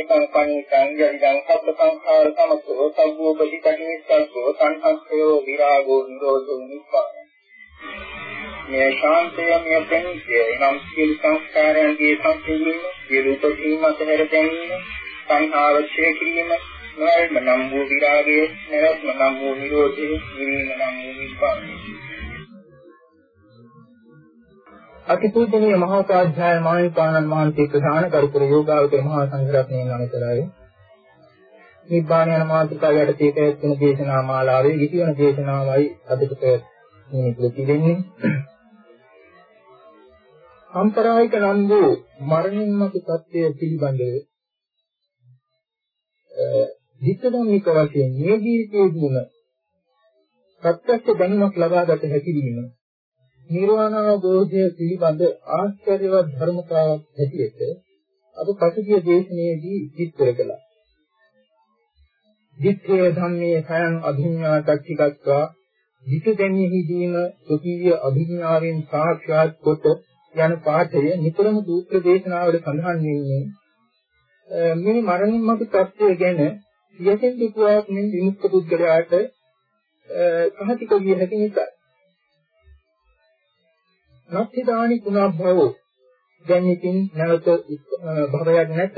ඒකං පණිතං යදිදං සබ්බ සංඛාර සමතෝ සබ්බෝ බලිතනිස්සෝ සංඛස්සයෝ විරාගෝ නිරෝධෝ නිපාතං මේ ශාන්තය මේ ප්‍රණීතය නම් සිල් සංස්කාරයන්ගේ සම්පූර්ණ විරූප සීම අතහැර ගැනීම සංහාරක්ෂය කිරීම නොයල්ම නම් වූ විරාගය නැවත්ම නම් වූ නිරෝධය නිවීම නම් වූ නිපාතය අතිපූජනීය මහෝපාධ්‍යාය මානිකානන් මහන්සිය ප්‍රධාන කරුතර යෝගාවතර මහා සංඝරත්නයන් අනුතරයි නිබ්බාන යන මාතෘකාව යටතේ පැවැත්වෙන දේශනා මාලාවේ ඉතිවන දේශනාවයි අදට මේ පිළිපෙන්නේ සම්ප්‍රායික නම් වූ මරණින් මතු සත්‍ය පිළිබඳව විස්තරමික වශයෙන් මේ ජීවිතයේදීම ප්‍රත්‍යක්ෂ දැනුමක් ලබා ගත හැකි වීම නිර්වාණ අවබෝධය පිළිබඳ ආශ්චර්යවත් ධර්මතාවක් හැටියට අප පසුගිය දේශනාවේදී විස්තර කළා. දිත්තේ ධම්මේ සයන් අභිඥාටක්ඛිකත්වා විසුදෙන්හිදීම සුඛීය අභිඥාවෙන් සාක්ෂාත් කොට යන පාඨය නිතරම සූත්‍ර දේශනාවල සඳහන් වෙන්නේ මේ මරණින් මතු තත්ත්වය ගැන සියයෙන් දුකක් මෙන් විමුක්ත පුද්ගලයාට සහතික විය හැකි නිසා නත්තිදානි පුනබ්භවෝ දැන් ඉතින් නැවත භවයක් නැත.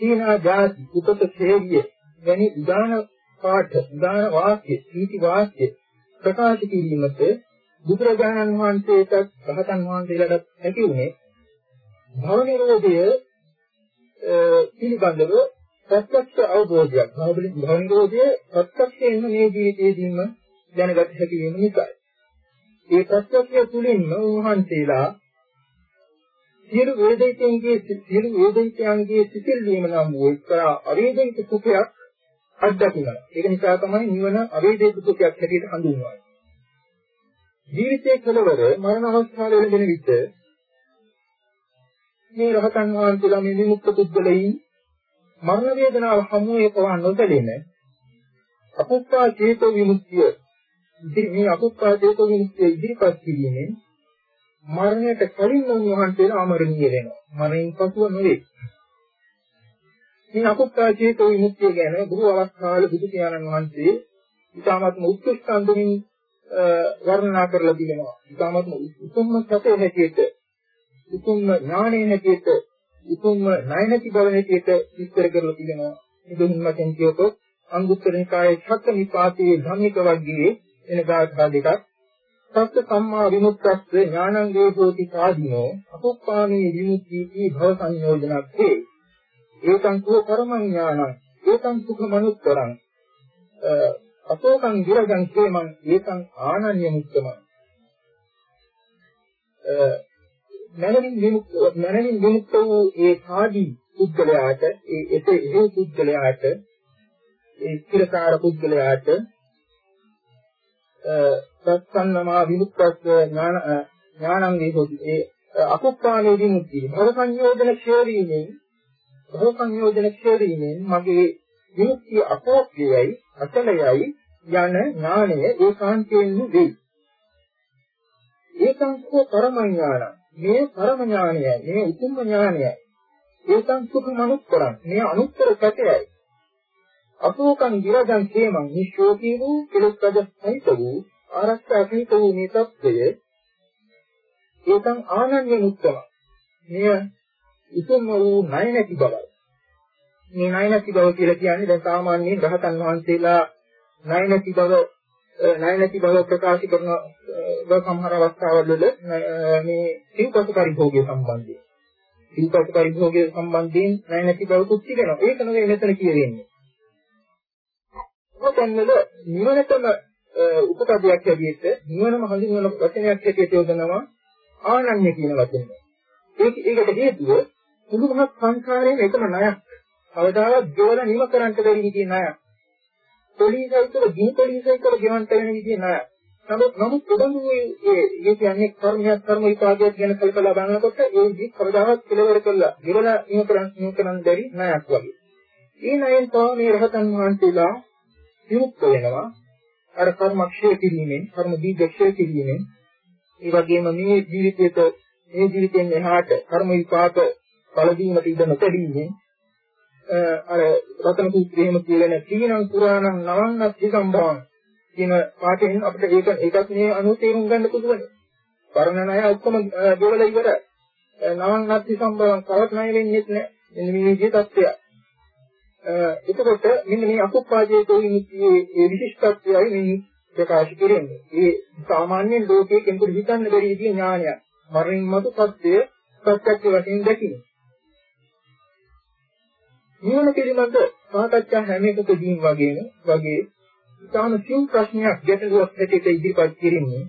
සීනා ජාති උපත ඡේවිය වැනි උදාන පාඨ උදාන වාක්‍ය සීති වාක්‍ය ප්‍රකාශ කිරීමට බුදුරජාණන් වහන්සේට රහතන් වහන්සේලාට හැකි වුණේ භව නිරෝධය පිළිබඳව ප්‍රත්‍යක්ෂ අවබෝධයක්. භව නිරෝධය ප්‍රත්‍යක්ෂයෙන්ම මේ ජීවිතයේදීම දැනගත හැකි වීම නිසායි. ඒ ප්‍රත්‍යක්ෂය තුළින්ම උන්වහන්සේලා සියලු වේදිකයන්ගේ සියලු වේදිකයන්ගේ සිතිල් වීම නම් වූ එක්තරා අවේදික සුඛයක් අත්දකිනවා. ඒක නිසා තමයි නිවන අවේදික සුඛයක් හැටියට හඳුන්වන්නේ. ජීවිතයේ කෙලවර මරණ අවස්ථාවේ ලැබෙන විට මේ රහතන් වහන්සේලා මේ විමුක්ත පුද්ගලයන් මරණ වේදනාව හමුවේ පවා නොදැලෙන අපුප්පා චේතෝ විමුක්තිය ඉතින් මේ අකුප්පාදේක විමුක්තිය ඉදිරිපත් කිරීමෙන් මරණයට කලින් උන්වහන්සේලා අමරණීය වෙනවා. මරණයෙන් පසුව නෙවෙයි. මේ අකුප්පාදේක විමුක්තිය ගැන ගුරු අවස්ථාවල බුදු පියාණන් වහන්සේ ඉතාමත්ම උත්කෘෂ්ඨ අන්දමින් වර්ණනා කරලා තිබෙනවා. ඉතාමත්ම උතුම්ම සතේ හැටියට, උතුම්ම ඥානයේ හැටියට, උතුම්ම ණයනති බව හැටියට විස්තර කරලා තිබෙනවා. මේ දෙහින් වශයෙන් කියතොත් අංගුත්තර නිකායේ ඡක්ක නිපාතයේ ධම්මික වර්ගයේ එන ගාථා දෙකක් සත්‍ය සම්මා විමුක්තස්ස ඥානං වේදෝති සාධිනෝ අපොප්පාණී විමුක්තිී භව සංයෝජනක්ඛේ ඒකං කෝ කර්මං ඥානං ඒකං සුඛ මනුත්තරං. අශෝකං විරජං කේමං ඒකං ආනන්‍ය මුක්තම. මනමින් විමුක්ත මනමින් විමුක්ත වූ ඒ සාදී පුද්ගලයාට ඒ එසේ ඒ පුද්ගලයාට ඒ ස්ථිරකාර පුද්ගලයාට දස්සන්නමා විමුක්තස්ස ඥාන ඥානං වේහොති. ඒ අකුප්පානේ විමුක්තිය. භව සංයෝජන ක්ෂේරීමෙන් භව සංයෝජන ක්ෂේරීමෙන් මගේ විමුක්තිය අපෝක්ෂයයි අචලයයි යන ඥානය ඒකාන්තයෙන්ම වෙයි ඒකාන්තෝ පරම ඥාන මේ පරම ඥානයයි මේ උතුම් ඥානයයි. ඒකං සුඛ මනුක්කරං මේ අනුත්තර සත්‍යයයි අසෝකං විරජං හේමං නිශෝකී වූ කෙලෙස් රජ සහිත වූ ආරක්ෂා සහිත වූ මේ தත්වය ඒකං ආනන්‍ය මුත්තම මෙය උතුම් වූ ණය නැති බවයි. මේ ණය නැති බව කියලා කියන්නේ දැන් සාමාන්‍යයෙන් රහතන් වහන්සේලා ණය නැති බව ණය නැති බව ප්‍රකාශ කරන සමහර අවස්ථාවල මේ සිව්පස පරිභෝගය සම්බන්ධයෙන්. සිව්පස පරිභෝගය සම්බන්ධයෙන් ණය නැති බවකුත් තිබෙනවා ඒක නෙවෙයි මෙතන කියවෙන්නේ මොකෙන්වල නිවනටම උපකඩයක් ඇදියට නිවනම හඳුන්වන වචනයක් ඇටියට යොදනවා ආනන්‍ය කියන වචනය. ඒක ඒකට හේතුව මුළු මහත් සංඛාරයෙන් එකම ණයක්. කවදාවත් ජෝල නිම කරන්නට බැරි විදිහේ ණයක්. පොලිසයිතර දී පොලිසයිතර ගෙවන්ට වෙන විදිහේ ණයක්. නමුත් නමුත් උදඟු ඒ ඒ කියන්නේ කර්මයක් කර්ම විපාකයක් ගැන කල්පලා බලනකොට ඒ විදිහ කවදාවත් කෙලවර කළා. ගෙවල නිම කරන්න නිම කරන්න බැරි ණයක් වගේ. ඒ ණයෙන් තමයි මේ රහතන් වහන්සේලා විමුක්ත වෙනවා. අර කර්ම ක්ෂය කිරීමෙන්, කර්ම බීජ ක්ෂය කිරීමෙන්, ඒ වගේම මේ ජීවිතයට මේ ජීවිතෙන් එහාට කර්ම විපාක ඵල දීමට ඉඩ නොතැබීමෙන් අර රතන සූත්‍රයේම කියන තීනං පුරාණං නවන්නත් විසම්භාන කියන පාඩයෙන් අපිට ඒක ඒකත් මේ අනුව තේරුම් ගන්න පුළුවන්. වර්ණනය ඔක්කොම දෙවල ඉවරයි. නවන්නත් විසම්භාන කවත් ණය වෙන්නේ නැහැ. මෙන්න මේ විදිහේ තත්ත්වයක්. එතකොට මෙන්න මේ අකුප්පාජයේ තෝවිනිත්‍යයේ ඒ විශිෂ්ටත්වයයි මේ ප්‍රකාශ කෙරෙන්නේ. ඒ සාමාන්‍යයෙන් ලෝකයේ කෙනෙකුට හිතන්න බැරි විදිහේ ඥානයක්. මරණින් මතු සත්‍ය ප්‍රත්‍යක්ෂ වශයෙන් දැකීම. නිවන පිළිබඳ සාකච්ඡා හැම එකකදීම වගේම වගේ ඉතාම සියුම් ප්‍රශ්නයක් ගැටලුවක් හැටියට ඉදිරිපත් කිරින්නේ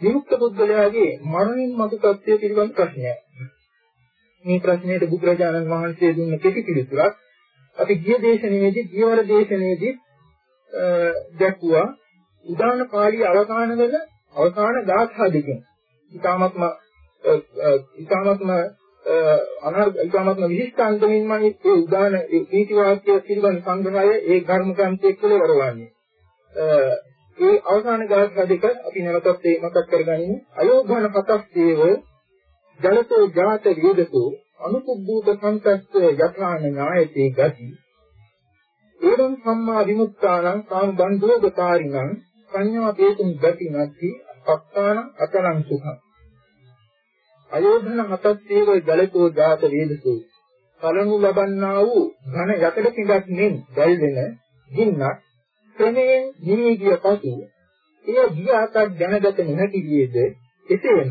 විමුක්ත පුද්ගලයාගේ මරණින් මතු සත්‍ය පිළිබඳ ප්‍රශ්නයක්. මේ ප්‍රශ්නයට බුදුරජාණන් වහන්සේ දුන්න කෙටි පිළිතුරක් අපි ගිය දේශනාවේදී ගියවර දේශනාවේදී දැක්ුවා. උදාන පාළි අවසානවල අවසාන ගාථා දෙකෙන් ඊටාත්ම ඊටාත්ම අනාර්ග ඊටාත්ම විශිෂ්ටාන්තමින්ම මේ උදාන නීති වාක්‍ය පිළිබඳ සංග්‍රහය ඒ ධර්ම ග්‍රන්ථයේ කෙලවර වන්නේ ඒ අවසාන ගාථා දෙක අපි නැවතත් ඒ මතක් කරගනිමු. අයෝඝන පතස්සේව ජලතෝ ජාත වේදතෝ අනුපුබ්බූත සංකස්ස යථාන ඥායතේ ගති. ඒවං සම්මා විමුක්තානං කාම බන්ධෝගකාරිණං සංඥා වේතුන් ගති නැති පක්ඛාන අතලං සුඛං. අයෝධන හතස්සේව ජලතෝ ජාත වේදසෝ. කලනු ලබන්නා වූ ඝන යකඩ පිඟක් මෙන් දැල්වෙන ගින්නක් ක්‍රමයෙන් නිවී ගිය පසු එය ගියාටක් දැනගත නොහැකි වියද එසේම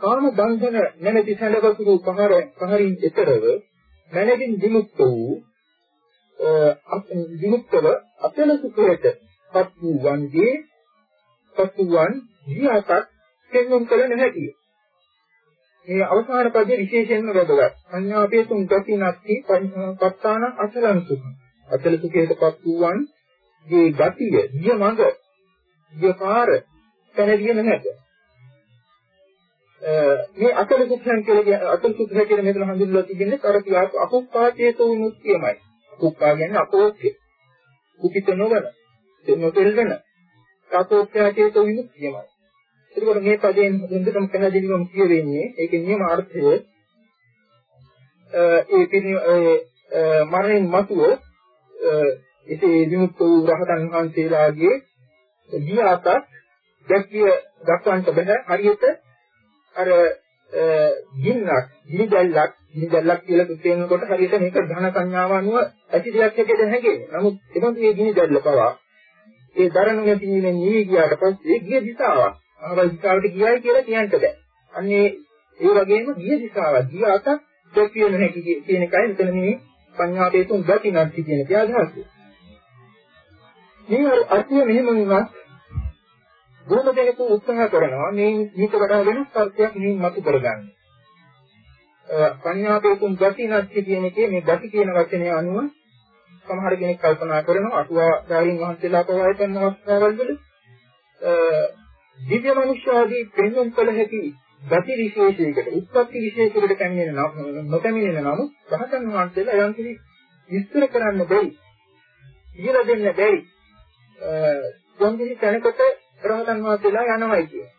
කාම බන්ධන නැමැති සැලවතුරු පහර පහරින් එතරව මනකින් විමුක්ත වූ විමුක්තව අපල සුඛයට පත් වූ වන්ගේ පත් වූවන් ජීවිතක් පෙන්වන්න කල නැහැකිය. මේ අවසාන පදයේ විශේෂයෙන්ම වැදගත්. සංඥාපේ තුන් ගති නැති පත්තාන අසලං සුඛ. අසල සුඛයට පත් වූවන් ගේ ගතිය, ගිය මඟ, ගිය පාර පැනවිය නැහැ. මේ අතල සුඛයන් කියලා කියන අතල සුඛය කියලා මෙතන හඳුන්වලා තිබෙන්නේ අර කියාපු අකුප්පාචේතෝ විමුක්තියමයි. අකුප්පා කියන්නේ අපෝක්ෂය. කුපිත නොවන, නොතෙල්වෙන අකුප්පාචේතෝ විමුක්තියමයි. ඒකෝර මේ පදයෙන් හොඳටම පැහැදිලිවම කියවෙන්නේ ඒකේ නියම අර්ථය ඒ පිළි මරණයන් මතුව එසේ විමුක්ත වූ රහතන් වහන්සේලාගේ දියාත දැක්විය දක්වන්නට බෑ හරියට අර ගින්නක් ගිනිදැල්ලක් ගිනිදැල්ලක් කියලා කියනකොට හරියට මේක ධන සංඥාව අනුව ඇති දෙයක් හැටියට හැඟෙන්නේ. නමුත් එතකොට මේ ගිනිදැල්ල පවා ඒ දරණු නැතිවීමෙන් නිවි ගියාට පස්සේ ගිය දිශාවක්. ආවල් දිශාවට ගියයි කියලා කියන්න බෑ. අන්නේ ඒ වගේම ගිය දිශාවක් ගිය අතක් දැකිය නොහැකි කියන එකයි මෙතන මේ පඤ්ඤාපේතුන් ගති නැති කියන කේ අදහස. මේ අර්ථය මෙහෙම වුණත් බොහෝ දෙනෙකු උත්සාහ කරනවා මේ මේක වඩා වෙනස් අර්ථයක් මේ මතු කරගන්න. පඤ්ඤාපේතුන් ගති නැති කියන එකේ මේ ගති කියන වචනය අනුව සමහර කෙනෙක් කල්පනා කරනවා අටුවා ධාරීන් වහන්සේලා පවා කරන අවස්ථාවල් වල දිව්‍ය මනුෂ්‍ය ආදී පෙන්වන්න කළ හැකි ගති විශේෂයකට උත්පත්ති විශේෂයකට පැමිණෙන නොපැමිණෙන නමුත් රහතන් වහන්සේලා යම් කිසි විස්තර කරන්න බැරි කියලා දෙන්න බැරි යම් කිසි තැනකට රහතන් වහන්සේලා යනවායි කියන්නේ.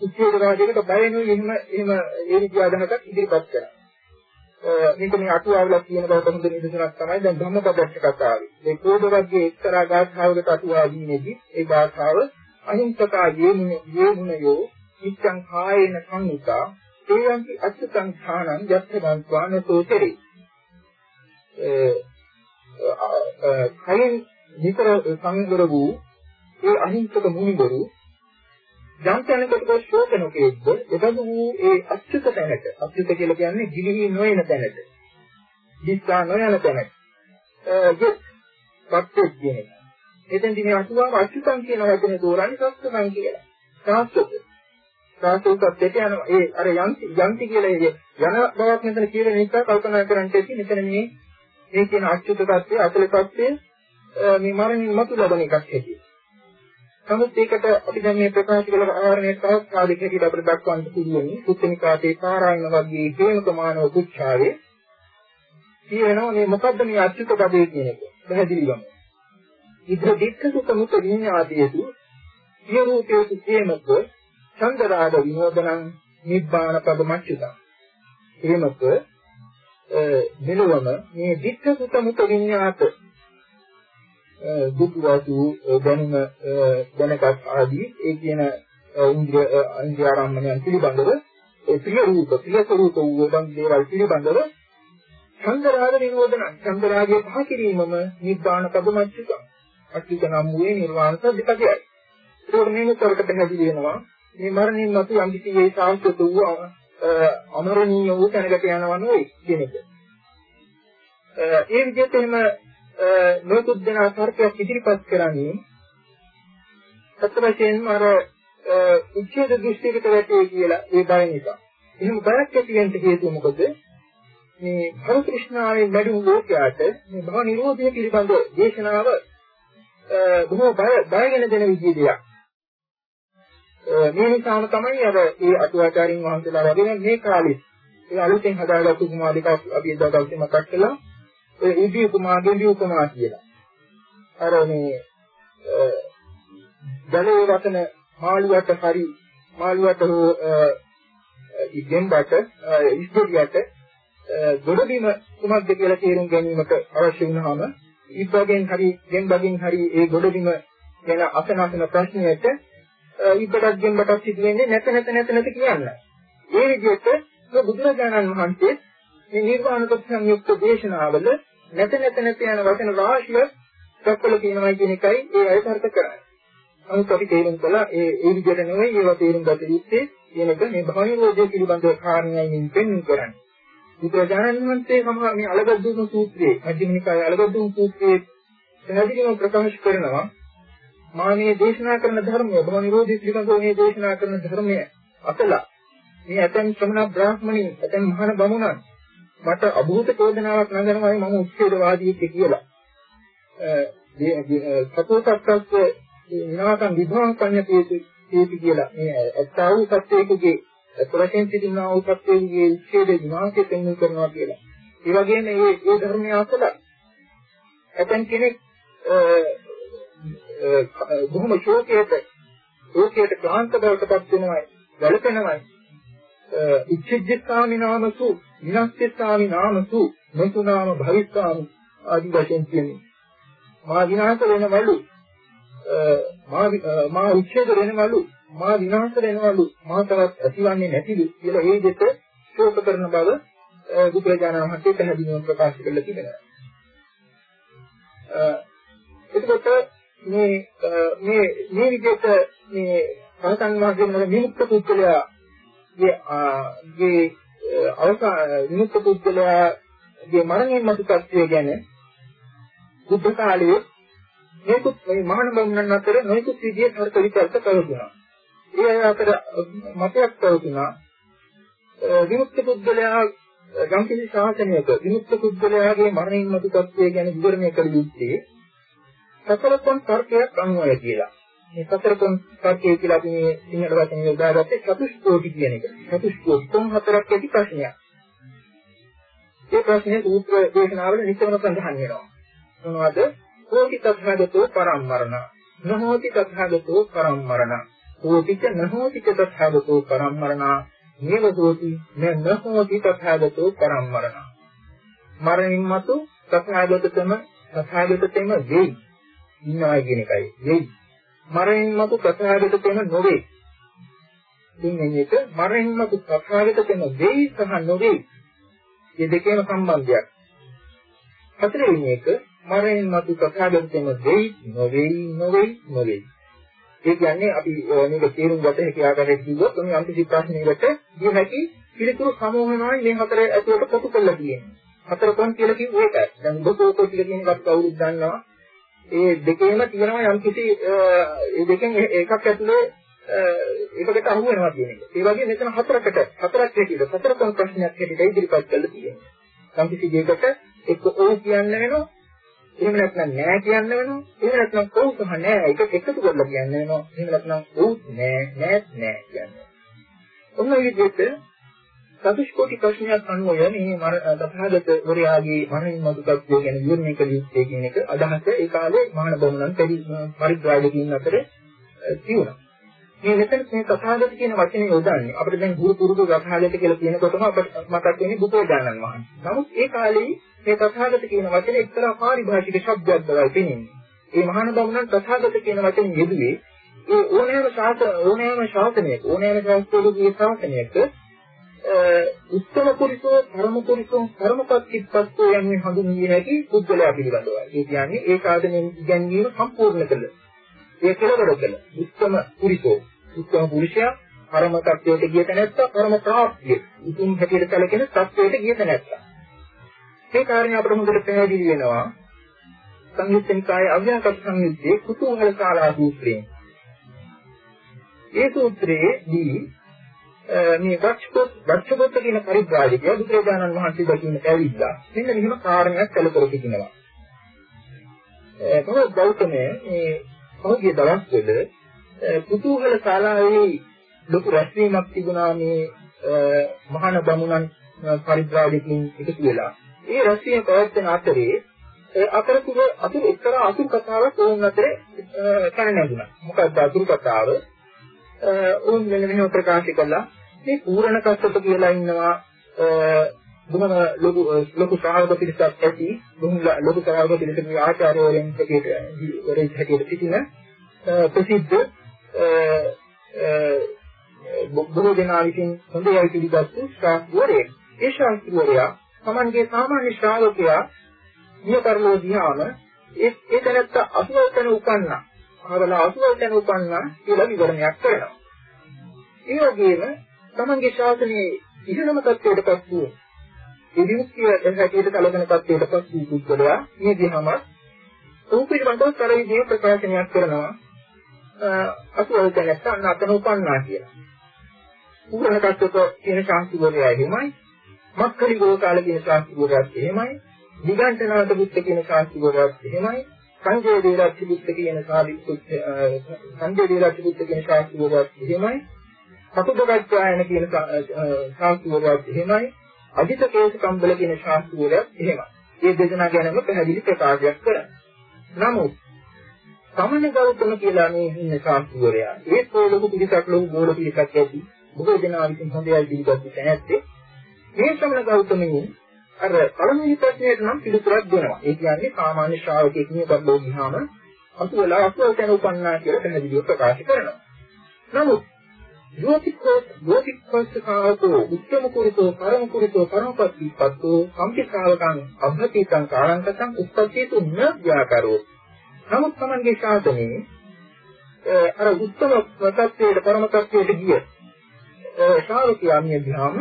උච්චේදවාදයකට බය වෙනුයි එහෙම එහෙම ඒ විදිහ අදහසක් ඉදිරිපත් කරනවා. මේක මේ අටුවාවල කියන බව හොඳ නිදසුනක් තමයි දැන් ධම්මපදස්ස කතාවේ. මේ කෝඩ වර්ගයේ එක්තරා ගාථාවකට අටුවාදීනේදී ඒ ගාථාව අහිංසකා යේමුන යේමුනයෝ ඉච්ඡං කායේන සංනිකා ඒයන්ති අච්චතං ථානං යත්තගන්වා නතෝතරේ. කයින් නිතර සංවර වූ ඒ අහිංසක මුනිවරු යම් තැනකට ශෝකනකෙද්ද එබඳු වූ ඒ අච්චුත තැනට අච්චුත කියලා කියන්නේ ගිලිහි නොයන තැනට දිස්සා නොයන තැනට යෙත් පත්‍ය කියන එක. එතෙන්දී මේ අසුවාව අච්චුතං කියන වචනේ තෝරන්නේ සත්‍යමයි කියලා. සාස්ත්‍රක. සාස්ත්‍රකත්වයට යනවා. ඒ අර යන්ති යන්ති කියලා යන බවක් මෙතන කියන නිසා කල්පනා කරන්න තියෙන්නේ මෙතන මේ මේ කියන අච්චුත tattve අසල tattve මේ මරණින් මතු ලබන එකක් හැටියට. නමුත් ඒකට අපි දැන් මේ ප්‍රකාශ කළ ආවරණයේ තවත් සාධක හැටියට අපිට දක්වන්න පුළුවන් සුත්තිනිකාතේ පාරායන වගේ හේමක මානව කුච්චාවේ කියනවා මේ මොකද්ද මේ අච්චුත පදේ කියන එක පැහැදිලිවම. ඉද දික්ක සුත මුත විඤ්ඤාදීතු සිය රූපයේ සියමක චන්දරාග විනෝදනං නිබ්බාන පද මච්චුතං. එහෙමක මෙලොවම මේ දික්ක සුත මුත විඤ්ඤාත දුක් වාසු දැනුම දැනගත් ආදී ඒ කියන ඉන්ද්‍රිය ඉන්ද්‍රිය ආරම්භණයන් පිළිබඳව ඒ ප්‍රිය රූප ප්‍රිය ස්වરૂප වූ බඳ දේවල් පිළිබඳව සංගරාග නිරෝධන සංගරාගයේ පහ කිරීමම නිබ්බාන පදමච්චික අච්චික නම් වූ නිර්වාණ සත්‍යකයි ඒක මේ උතරට පැහැදිලි වෙනවා මේ මරණින් මතු යම් කිසි ඒ සාන්තිත වූ අමරණීය වූ තැනකට යනවා නෙවෙයි කියන එක. ඒ විදිහට එහෙම නොයෙකුත් දෙනා තර්කයක් ඉදිරිපත් කරන්නේ සත්‍ය වශයෙන්ම අර උච්ඡේද දෘෂ්ටියකට වැටේ කියලා ඒ බය නිසා. එහෙම බයක් ඇති වෙන්න හේතුව මොකද? මේ භව තෘෂ්ණාවෙන් වැඩි ලෝකයට මේ භව නිරෝධය පිළිබඳ දේශනාව බොහෝ බය බයගෙන දෙන විදිහේ දෙයක්. මේ නිසාම තමයි අර ඒ අටුවාචාරින් වහන්සේලා වගේ මේ කාලේ ඒ අලුතෙන් හදාගත්තු කුමාර දෙකක් අපි එදා දවසේ මතක් කළා. ඒ ඉදි උපමා ගෙඩි උපමා කියලා. අර මේ ජලයේ වතන මාළුවට හරි මාළුවට හෝ ඉගෙන්බට ඉස්කොඩියට ගොඩබිම කුමක්ද කියලා තේරුම් ගැනීමට අවශ්‍ය වුණාම ඉබ්බගෙන් හරි ගෙන්බගෙන් හරි ඒ ගොඩබිම ගැන අසන අසන ප්‍රශ්නයට ඉබ්බටත් ගෙන්බටත් සිදු වෙන්නේ නැත නැත නැත නැත කියන්න. ඒ විදිහට බුදුරජාණන් වහන්සේ මේ නිර්වාණ ප්‍රතිසංයුක්ත දේශනාවල නැත නැත නැත යන වචන රාශිය දක්වලා තියෙනවා කියන එකයි ඒ අය තර්ක කරන්නේ. නමුත් අපි තේරුම් කළා ඒ ඒ විදිහට නෙවෙයි ඒවා තේරුම් ගත යුත්තේ කියන එක මේ භවනිරෝධය පිළිබඳ කාරණයයින් පෙන්වන්න කරන්නේ. බුදුරජාණන් වහන්සේ සමහර මේ අලගද්දුම සූත්‍රයේ මධ්‍යමනිකායේ අලගද්දුම සූත්‍රයේ පැහැදිලිව ප්‍රකාශ කරනවා මා මේ දේශනා කරන ධර්මය භවනිරෝධය පිළිබඳව මේ දේශනා කරන ධර්මය අතලා මේ ඇතන් ශ්‍රමණ බ්‍රාහ්මණින් ඇතන් මහාන බමුණන් මට අභූත චෝදනාවක් නගනවායි මම උච්ඡේදවාදීෙක් කියලා. ඒ සතෝසක්කස් විනාශං විභාගකඤ්ඤ තේති කියලා මේ ඇත්තා වූ සත්‍යයකගේ අතරෙන් සිටිනා වූ සත්‍යයේ උච්ඡේද විනාශය පෙන්වන්න කරනවා කියලා. ඒ වගේම මේ මේ ධර්මය අසල ඇතන් කෙනෙක් බොහොම ශෝකයට ශෝකයට ක්ලාන්ත බවට පත් වෙනවායි වැළපෙනවායි ඉච්ඡිජ්ජාමි නාමසු විනාශ්‍යතාමි නාමසු නතුනාම භවිස්සාමි ආදි වශයෙන් කියන්නේ. මා විනාශ වෙනවලු. මා මා උච්ඡේද වෙනවලු. මා විනාශ වෙනවලු. මා තවත් ඇතිවන්නේ නැතිලු කියලා ඒ දෙක ශෝක කරන බව බුදුරජාණන් වහන්සේ පැහැදිලිව ප්‍රකාශ කරලා තිබෙනවා. එතකොට මේ මේ මේ විදිහට මේ සංසං වහන්සේ විමුක්ත පුද්ගලයා ගේ අවසාන විමුක්ත පුද්ගලයාගේ මරණයන් මතු තත්ත්වය ගැන බුද්ධ කාලයේ මේකුත් මේ මහාන බමුණන් අතර මේකුත් විදිහේ තර්ක විතර්ක පැවතුණා. ඒ අතර මතයක් පැවතුණා විමුක්ත පුද්ගලයා ගම්කිසි ශාසනයක විමුක්ත පුද්ගලයාගේ මරණයන් මතු තත්ත්වය ගැන විවරණය කළ යුත්තේ සතරපොන් තර්කයක් අනුවය කියලා. මේ සතර කොන් සත්‍යය කියලා අපි මේ සිංහල වචනේ යොදාගත්තේ චතුෂ්කෝටි කියන එක. චතුෂ්කෝටි කොන් හතරක් ඇති ප්‍රශ්නයක්. ඒ ප්‍රශ්නේ සූත්‍ර දේශනාවල නිතරම සඳහන් වෙනවා. මොනවද? කෝටි තථාගතෝ පරම්මරණ. නහෝති තථාගතෝ පරම්මරණ. කෝටිච නහෝතිච තථාගතෝ පරම්මරණ. නේව හෝති න නහෝති තථාගතෝ පරම්මරණ. මරණින් මතු තථාගතතම තථාගතතම වෙයි. ඉන්නවා කියන එකයි. වෙයි. මරණින් මතු තථාගතතම නොවේ. දෙන්නේ එක මරණින් මතු තථාගතතම වෙයි සහ නොවේ. මේ දෙකේම සම්බන්ධයක්. හතරවෙනි එක මරණින් මතු තථාගතතම වෙයි නොවේ නොවේ නොවේ. ඒ කියන්නේ අපි මේක තේරුම් ගත හැකි ආකාරයට කිව්වොත් මේ අන්තිම ප්‍රශ්නයකට දිය හැකි පිළිතුරු සමූහමයි මේ හතර ඇතුළට කොටු කරලා තියෙන්නේ. හතර කොන් කියලා කිව්වේ ඒකයි. දැන් බොකෝකෝ කියලා කියන එකත් කවුරුත් දන්නවා. ඒ දෙකේම තියෙනවා යම් කිසි ඒ දෙකෙන් එකක් ඇතුලේ එකකට අහු වෙනවා කියන එක. ඒ වගේ මෙතන හතරකට හතරක් හැටියට හතර කොන් ප්‍රශ්නයක් හැටියට ඉදිරිපත් කරලා තියෙනවා. යම් කිසි දෙයකට එක්ක ඕ කියන්න වෙනවා. එහෙම නැත්නම් නෑ කියන්න වෙනවා. එහෙම නැත්නම් ඔව් සහ නෑ එක එකතු කරලා කියන්න වෙනවා. එහෙම නැත්නම් ඔව් නෑ නෑත් නෑ කියන්නේ. ඔන්න ඒ විදිහට සතුෂ්කෝටි ප්‍රශ්නයක් අනුව මේ මර තථාගත වරයාගේ මරණින් මතු තත්ත්වය ගැන විවරණය කළ යුත්තේ කියන එක අදහස ඒ කාලේ මහාන බමුණන් පරිත්‍රාජකීන් අතර තියුණා. මේ මෙතන මේ තථාගත කියන වචනේ යොදන්නේ අපිට දැන් ගුරු පුරුදු තථාගත කියලා කියනකොටම අපිට මතක් වෙන්නේ බුදුරජාණන් වහන්සේ. නමුත් ඒ කාලේ මේ තථාගත කියන වචනේ එක්තරා පාරිභාෂික ශබ්දයක් බවයි පෙනෙන්නේ. ඒ මහාන බමුණන් තථාගත කියන වචනේ යෙදුවේ ඒ ඕනෑම ශාසන ඕනෑම ශාසනයක ඕනෑම ශාස්ත්‍රයේ ශාසනයක උත්තම පුරිසෝ ධර්ම පුරිසෝ ධර්මපත්තිපත්තෝ යන්නේ හඳුන්විය හැකි පුද්ගලයා පිළිබඳවයි. ඒ කියන්නේ ඒ සාධනෙන් ඉගැන්වීම සම්පූර්ණ කළ. ඒ කෙලවර කළ උත්තම පුරිසෝ උත්තම පුරුෂයා පරම තත්වයට ගිය තැනැත්තා පරම ප්‍රාප්තිය. ඉතින් හැටියට කලකින තත්වයට ගිය තැනැත්තා. මේ කාරණේ අපට හොඳට පැහැදිලි වෙනවා. සංයුත්ත නිකායේ අව්‍යාකත් සංයුත්තේ කුතුහල ශාලා සූත්‍රයෙන්. ඒ සූත්‍රයේදී මේ වක්ෂපොත් වක්ෂපොත් කියන පරිබ්‍රාජකයා බුදුරජාණන් වහන්සේ දකින්නට ඇවිල්ලා මෙන්න මෙහෙම කාරණයක් කළකර තිබෙනවා. කොහොමද ගෞතමයේ මේ පහුගිය දවස්වල කුතුහල ශාලාවේ ලොකු රැස්වීමක් තිබුණා මේ මහාන බමුණන් පරිබ්‍රාජකින් එකතු වෙලා. ඒ රැස්වීම පවත්වන අතරේ අතරතුර අතුරු එක්තරා අතුරු කතාවක් ඕන් අතරේ කන නැගුණා. මොකක්ද අතුරු කතාව? උන් මෙන්න මෙහෙම ප්‍රකාශ කළා. මේ පූර්ණ කස්සප කියලා ඉන්නවා බොහොම ලොකු ලොකු ශ්‍රාවක පිරිසක් ඇති බොහොම ලොකු ශ්‍රාවක පිරිසක ආචාර්යවරුන් හැටියට වරේ හැටියට සිටින ප්‍රසිද්ධ බොහෝ දෙනා විසින් හොඳයි පිළිගත්තු ශ්‍රාවකවරයෙක් ඒ ශ්‍රාවකවරයා Tamanගේ සාමාන්‍ය ශ්‍රාවකයා නියතරලෝ දිහාම ඒ ඒ තැනත්ත අසුවතන උපන්නා. ආවලා අසුවල් තැන උපන්නා කියලා විවරණයක් කරනවා. ඒ වගේම තමන්ගේ ශාසනයේ ඉහළම තත්ත්වයටපත් වූ ඒ විමුක්තිය හැටියට කලකන තත්ත්වයටපත් වූ පුද්ගලයා මේ දිහාම ඔහු පිළිබඳව කල විදිහේ ප්‍රකාශනයක් කරනවා අසුවල් තැනට අන්න අතන උපන්නා කියලා. පුරණ තත්ත්වක කියන ශාස්ත්‍රවලයා එහෙමයි. මක්කලි ගෝකාල කියන ශාස්ත්‍රවලයාත් එහෙමයි. නිගණ්ඨනාත බුද්ධ කියන ශාස්ත්‍රවලයාත් එහෙමයි. සංජය දේරාච්චි බුද්ධ කියන සාදිපුත් සංජය දේරාච්චි බුද්ධ කියන ශාස්ත්‍රවලත් එහෙමයි. සතුටගච්ඡායන කියන ශාස්ත්‍රවලත් එහෙමයි. අජිත කේස කම්බල කියන ශාස්ත්‍රවලත් එහෙමයි. මේ දෙදෙනා ගැනම පැහැදිලි ප්‍රකාශයක් කරනවා. නමුත් සමන ගෞතම කියලා මේ ඉන්න ශාස්ත්‍රවලයා ඒ පොළොව පිළිසක් ලොකු බෝල පිළිසක් ඇති බොහෝ දෙනා විසින් හොඳයි පිළිගත්තු තැනැත්තේ. මේ සමන ගෞතමයන් අර පළවෙනි ප්‍රශ්නයට නම් පිළිතුරක් දෙනවා. ඒ කියන්නේ සාමාන්‍ය ශ්‍රාවකයෙක් නියපත් ලෝ ගියාම අසු වෙලා අසුවල් තැන උපන්නා කියලා පැහැදිලිව ප්‍රකාශ කරනවා. නමුත් යෝතිකෝ යෝතිකස්සකාවතෝ උත්තම කුරිතෝ පරම කුරිතෝ පරමපත්තිපත්තෝ සම්පිතාවකං අභ්‍යතිතං කාලංකතං උත්පත්තිතු ඤ්ඤාකාරෝ. නමුත් Tamanගේ ශාසනයේ අර උත්තම තත්ත්වයට පරම තත්ත්වයට ගිය ශ්‍රාවකයා මිය ගියාම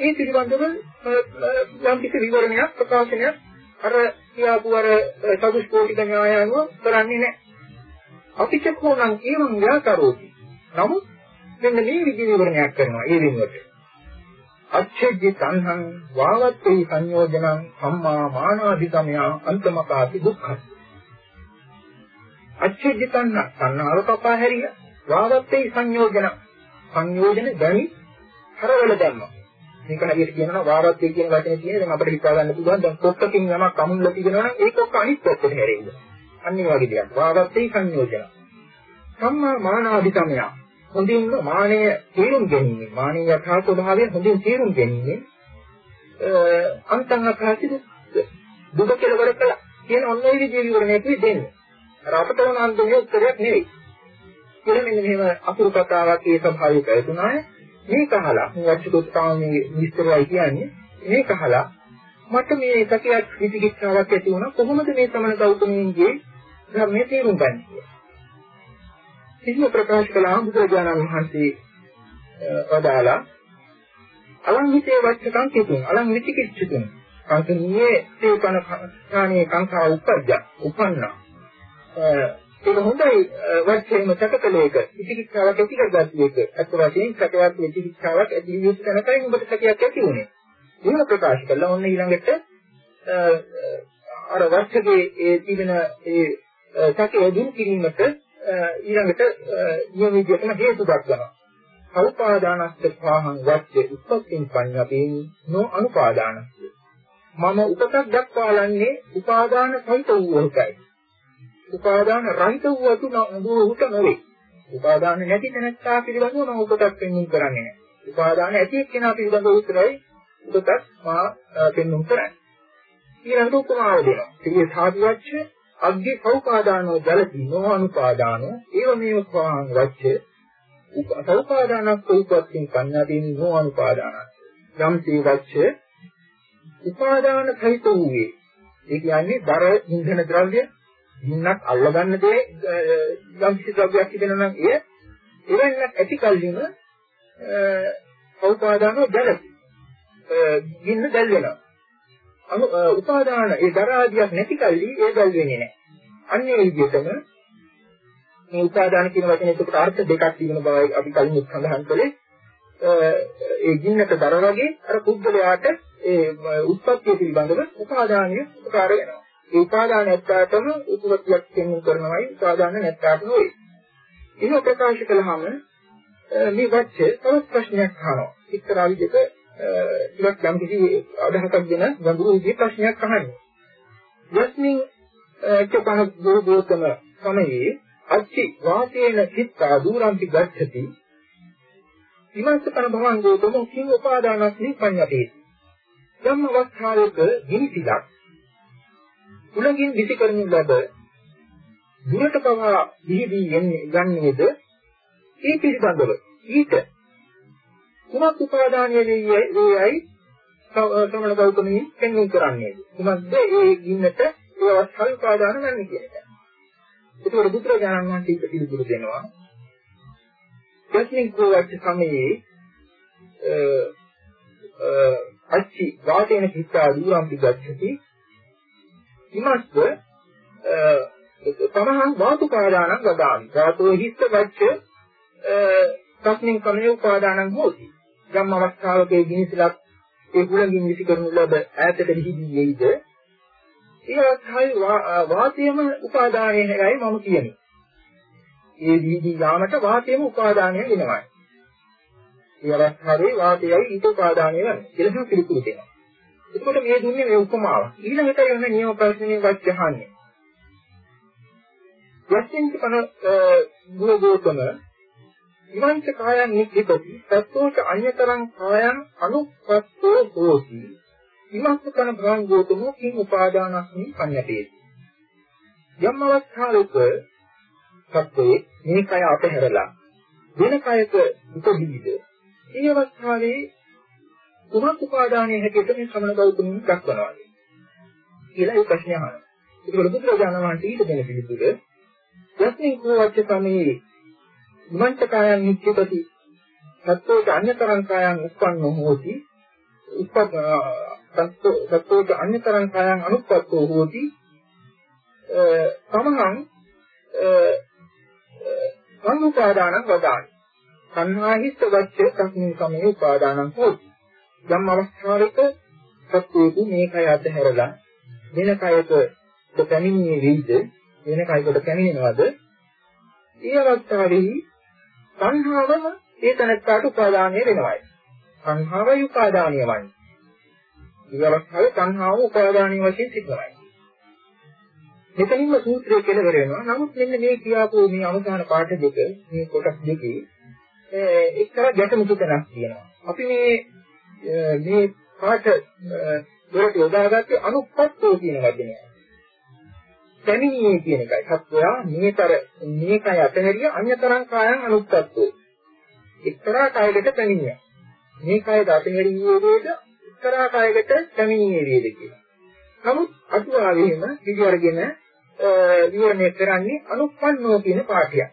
ඒ පිළිබඳව යම් කිසි විවරණයක් ප්‍රකාශනයක් අර කියාපු අර සතුෂ්කෝටික න්‍යාය අනුව කරන්නේ නැහැ. අපිචකෝණං ඒවං ව්‍යාකරෝති. නමුත් මෙන්න මේ විදිහ විවරණයක් කරනවා ඒ වෙනුවට. අච්ඡේජ්ජි සංහං වාවත්තේ සංයෝජනං සම්මා මානාධිකමයා අන්තමකාති දුක්ඛ. අච්ඡේද්‍ය තණ්හා තණ්හාව කපා හැරියා. වාවත්තේ සංයෝජන සංයෝජන දැනි හරවල දැම්මා. මේක හරියට කියනවා වාවත්තේ කියන වචනේ තියෙන දැන් අපිට හිතා ගන්න පුළුවන් දැන් කොක්කකින් යමක් අමුල්ලා තිබෙනවා නම් ඒක ඔක්ක අනිත් පැත්තට හැරෙන්න. අන්න ඒ වගේ දෙයක්. වාවත්තේ සංයෝජන. සම්මා මානාදිතමය. හොඳින්ම මානය තේරුම් ගැනීම. මානීය යථා ස්වභාවය හොඳින් තේරුම් ගැනීම. අන්තං අකාසිත දුක කෙලවර කළා. කියන ඔන්න ඒ විදිහේ විවරණයක් දෙන්නේ. අර අපට ඕන අන්තිමේ උත්තරයක් නෙවෙයි. කියලා මෙන්න මෙහෙම අකුරු කතාවක් ඒ ස්වභාවය පැතුනාය. මේක අහලා වචිකෝත්තාම මේ විස්තරය කියන්නේ මේක අහලා මට මේ සතියක් විචිකිච්ඡාවක් ඇති වුණා. කොහොමද මේ සමන ගෞතමයන්ගේ ධර්මයේ තේරුම් ගන්න කියලා. කිසිම ප්‍රකාශ කළා බුදුරජාණන් වහන්සේ වදාලා අලං හිතේ වච්චකම් කියතුන් අලං විචිකිච්ඡතුන් සංකීර්ණයේ තේකන ඥානයේ කාංකා උපජ්ජ උපන්නා. ඒක හොඳයි වචනයම සැකකලේක විචිකිච්ඡාවක් ඇති කරගත්තු එක අත් වශයෙන් සැකයක් විචිකිච්ඡාවක් ඇති යුත් තැනකයි උඹට සැකයක් ඇති උනේ එහෙම ප්‍රකාශ කළා. ඔන්න ඊළඟට අර වර්ෂකේ ඒ තිබෙන ඒ සැකය දුරු කිරීමට ඊළඟට නියම විදිහටම හේතු දක්වනවා. අවපාදානස්ස පහං වච්චේ උප්පත්තින් පඤ්ඤපේන නෝ අනුපාදානස්ස. මම උපතක් දක්වාලන්නේ උපාදාන සහිත වූ එකයි. උපාදාන රහිත වූ අතු නුඹුට නොවේ. උපාදාන නැති තැනත්තා පිළිබඳව මම උපතක් පෙන්වන්න කරන්නේ නැහැ. උපාදාන ඇති එක්කෙනා පිළිබඳව උත්තරයි උපතක් මා පෙන්වන්න කරන්නේ. ඊළඟට උපමාව දෙනවා. සිය සාධු වච්ච අග්ගේ සෞපාදානෝ ජලති නෝ අනුපාදානෝ ඒව මේව ස්වාං වච්ච සෞපාදානක් උපත්ින් කන්නාදීන නෝ අනුපාදානක් යම් තී වච්ච උපාදාන සහිත වූයේ. ඒ කියන්නේ දර ඉන්ධන ද්‍රව්‍ය ඉන්නක් අල්ලගන්න දේ යම් කිසි ද්‍රව්‍යයක් තිබෙනවා නම් එය එවන්නක් ඇති කල්හිම සෞපාදානෝ ජලති ගින්න දැල් වෙනවා අනු උපාදාන ඒ දරාදියක් නැති කල්හි ඒ දැල් වෙන්නේ නැහැ අන්නේ විදිහටම මේ උපාදාන කියන වචනේ එතකොට අර්ථ දෙකක් තියෙන බවයි අපි කලින් සඳහන් කළේ. ඒ ගින්නට දර වගේ අර පුද්ගලයාට ඒ උත්පත්තිය පිළිබඳව උපාදානිය උපකාර වෙනවා. ඒ උපාදාන නැත්තාටම උපවතියක් දෙන්න කරනවායි උපාදාන නැත්තාට නෙවෙයි. එහෙම ප්‍රකාශ කළාම මේ වච්චේ තවත් ප්‍රශ්නයක් අහනවා. එක්තරා විදිහක ටිකක් යම් කිසි අදහසක් දෙන ගැඹුරු විදිහේ ප්‍රශ්නයක් අහන්නේ. යස්මින් චපන දුර්ගෝතම සමයේ අච්චි වාසේන චිත්තා දුරන්ති ගච්ඡති විමස්සකන භවංගෝතම කිං උපාදානස්මි පඤ්ඤතේ යම් අවස්ථාවක ගිනිසිලක් උලකින් විසි කරනු ලබ දුරට පවා දිහිදී යන්නේ ගන්නේද? ඒ පිළිබඳව. ඊට කුමක් උපාදානය වේයයි? සමන ගෞතමී පෙන්වන්න කරන්නේ. කුමක්ද? ඒ ගින්නට ඒ අවස්ථාවේ උපාදාන ගන්න කියන එක ඒකවල බුදුරජාණන් වහන්සේ ඊට පිළිතුරු දෙනවා. යස්මින් කෝවච්ච සමයේ අච්චි වාතේන චිත්තා දුරම් පිගච්ඡති ඉමස්ස තමහං වාතුකාදානං වදාමි. ධාතෝ හිස්ස වච්ච තස්මින් කමේ උපාදානං හෝති. යම් අවස්ථාවක ගිනිසලක් ඒ කුලකින් විසි කරනු ලබ ඈතට විහිදී යයිද ඒ අවස්ථාවේ වාතයම උපාදානය හැරයි මම කියන්නේ. ඒ දීදී යාමට වාතයම උපාදානය වෙනවා. ඒ අවස්ථාවේ වාතයයි ඊට උපාදානය වෙනවා. කියලා පිළිතුරු දෙනවා. එතකොට මේ දුන්නේ මේ උපමාව. ඊළඟට යන නියම ප්‍රශ්නේ වච්චහන්නේ. යස්සින්ච කන ගුණගෝතම ඉවංච කායන් නික්ඛිපති සත්තෝච අඤ්‍යතරං කායන් අනුපත්තෝ හෝති විමස්සකන භාංගෝතමෝ කිං උපාදානස්මි පඤ්ඤතේති. යම් අවස්ථාවක සත්‍යයේ මේ කය අපහැරලා වෙන කයක උපදීද ඒ අවස්ථාවේ කුමක් උපාදානයේ හැටියට මේ ශ්‍රමණ ගෞතමයන් දක්වනවා කියලා ඒ ප්‍රශ්නය අහනවා. ඒකවල බුදුරජාණන් වහන්සේ ඊට දෙන පිළිතුර යස්මින් කෝවච්ච සමේ විමංච කායන් නිච්චපති. සත්‍යෝච අඤ්‍යතරං කායන් උප්පන්නෝ හෝති. උප්පත් සත්‍යෝච අඤ්‍යතරං කායං අනුප්පත්තෝ හෝති. තමහං සංඋපාදානං වදානි සංහාහිත වච්ච තස්මින් සමේ උපාදානං හෝති. යම් අවස්ථාවක සත්‍යයේ මේකය අතහැරලා වෙන කයක පැමිණියේ වෙයිද වෙන කයකට පැමිණෙනවද? ඒ අවස්ථාවේදී සංහාවම ඒ තනත්තාට උපාදානය වෙනවායි. සංහාවයි උපාදානිය වන්නේ. මේ අවස්ථාවේ සංහාව උපාදානිය වශයෙන් සිද්ධවයි. මෙතනින්ම සූත්‍රය කෙලවර වෙනවා. නමුත් මෙන්න මේ කියාපු මේ අවසාන පාඩ දෙක මේ කොටස් දෙකේ එක්තරා ගැටමු තුනක් තියෙනවා. අපි මේ මේ පාඩ වලට යොදාගත්තේ අනුප්පත්තෝ කියන වචනය. පැමිණීමේ කියන එකයි. සත්වයා මේතර මේකයි අතහැරිය අන්‍යතරං කායං අනුප්පත්තෝ. එක්තරා කායයකට පැමිණිය. මේ කායයට අතහැරියේ වේද එක්තරා කායයකට පැමිණියේ වේද කියලා. නමුත් අතුවාවෙම පිළිඅරගෙන විවරණය කරන්නේ අනුප්පන්නෝ කියන පාඨයක්.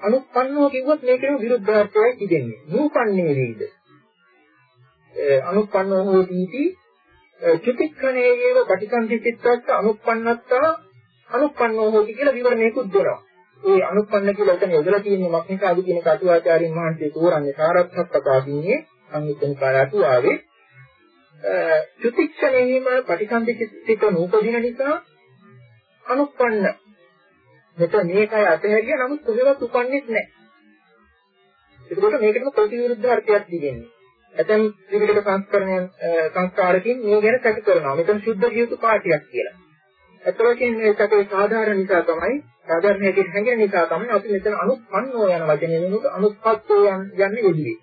අනුප්පන්නෝ කිව්වොත් මේකේ විරුද්ධාර්ථයක් තිබෙන්නේ. නූපන්නේ වේද? අනුප්පන්නෝ හෝතිති චිතික්ඛණේ වේව පටිසන්ධිචිත්තස්ස අනුප්පන්නත්තා අනුප්පන්නෝ හෝති කියලා විවරණයකුත් දෙනවා. ඒ අනුප්පන්න කියලා එතන යොදලා තියෙන්නේ මොකක් නිසාද කියන කටුවාචාරින් වහන්සේ තෝරන්නේ සාරත්ථක් කතාවකින්නේ සංයුත්තන කායතුආවේ චිතික්ෂණේම පටිසන්ධිචිත්ත නූපදින නිසා අනුප්පන්න මෙතන මේකයි අතහැරිය නමුත් කොහෙවත් උපන්නේ නැහැ. ඒකෝට මේකටම ප්‍රතිවිරුද්ධ අර්ථයක් තියෙන්නේ. ඇතැම් ත්‍රිවිධ සංස්කරණයන් සංස්කාරකින් මේ ගැන කැට කරනවා. මෙතන සුද්ධ ජීවිත පාඨයක් කියලා. අත වශයෙන් මේ සැකේ සාධාරණ නිසා තමයි සාධාරණයේ හැඟෙන නිසා තමයි අපි මෙතන අනුප්පන්නෝ යන වචනේ වෙනුවට අනුප්පත්තෝ යන්නේ යෙදුවේ.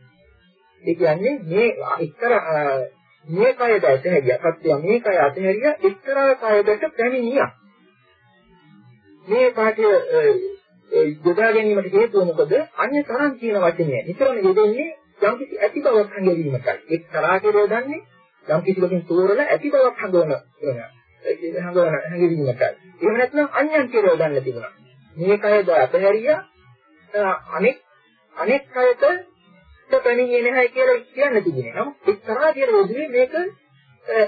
ඒ කියන්නේ මේ එක්තර මේ කයද ඇතහැරිය. සත්‍ය මේ කය ඇතහැරිය එක්තරා කයකට පැමිණියා. මේ පාඨය යොදා ගැනීමට හේතුව මොකද? අන්‍ය තරම් කියන වචනය. නිතරම යෙදෙන්නේ යම් කිසි ඇති බවක් හංගවීමකයි. එක්තරා කියලා යොදන්නේ යම් කිසිවකින් තෝරලා ඇති බවක් හංගවන හංගවන හැඟීමකයි. එහෙම නැත්නම් අන්‍යයන් කියලා යොදන්න තිබුණා. මේ කයද අතහැරියා අනෙක් අනෙක් කයට පැමිණියේ නැහැ කියලා කියන්න තිබුණේ. නමුත් එක්තරා කියලා යොදුනේ මේක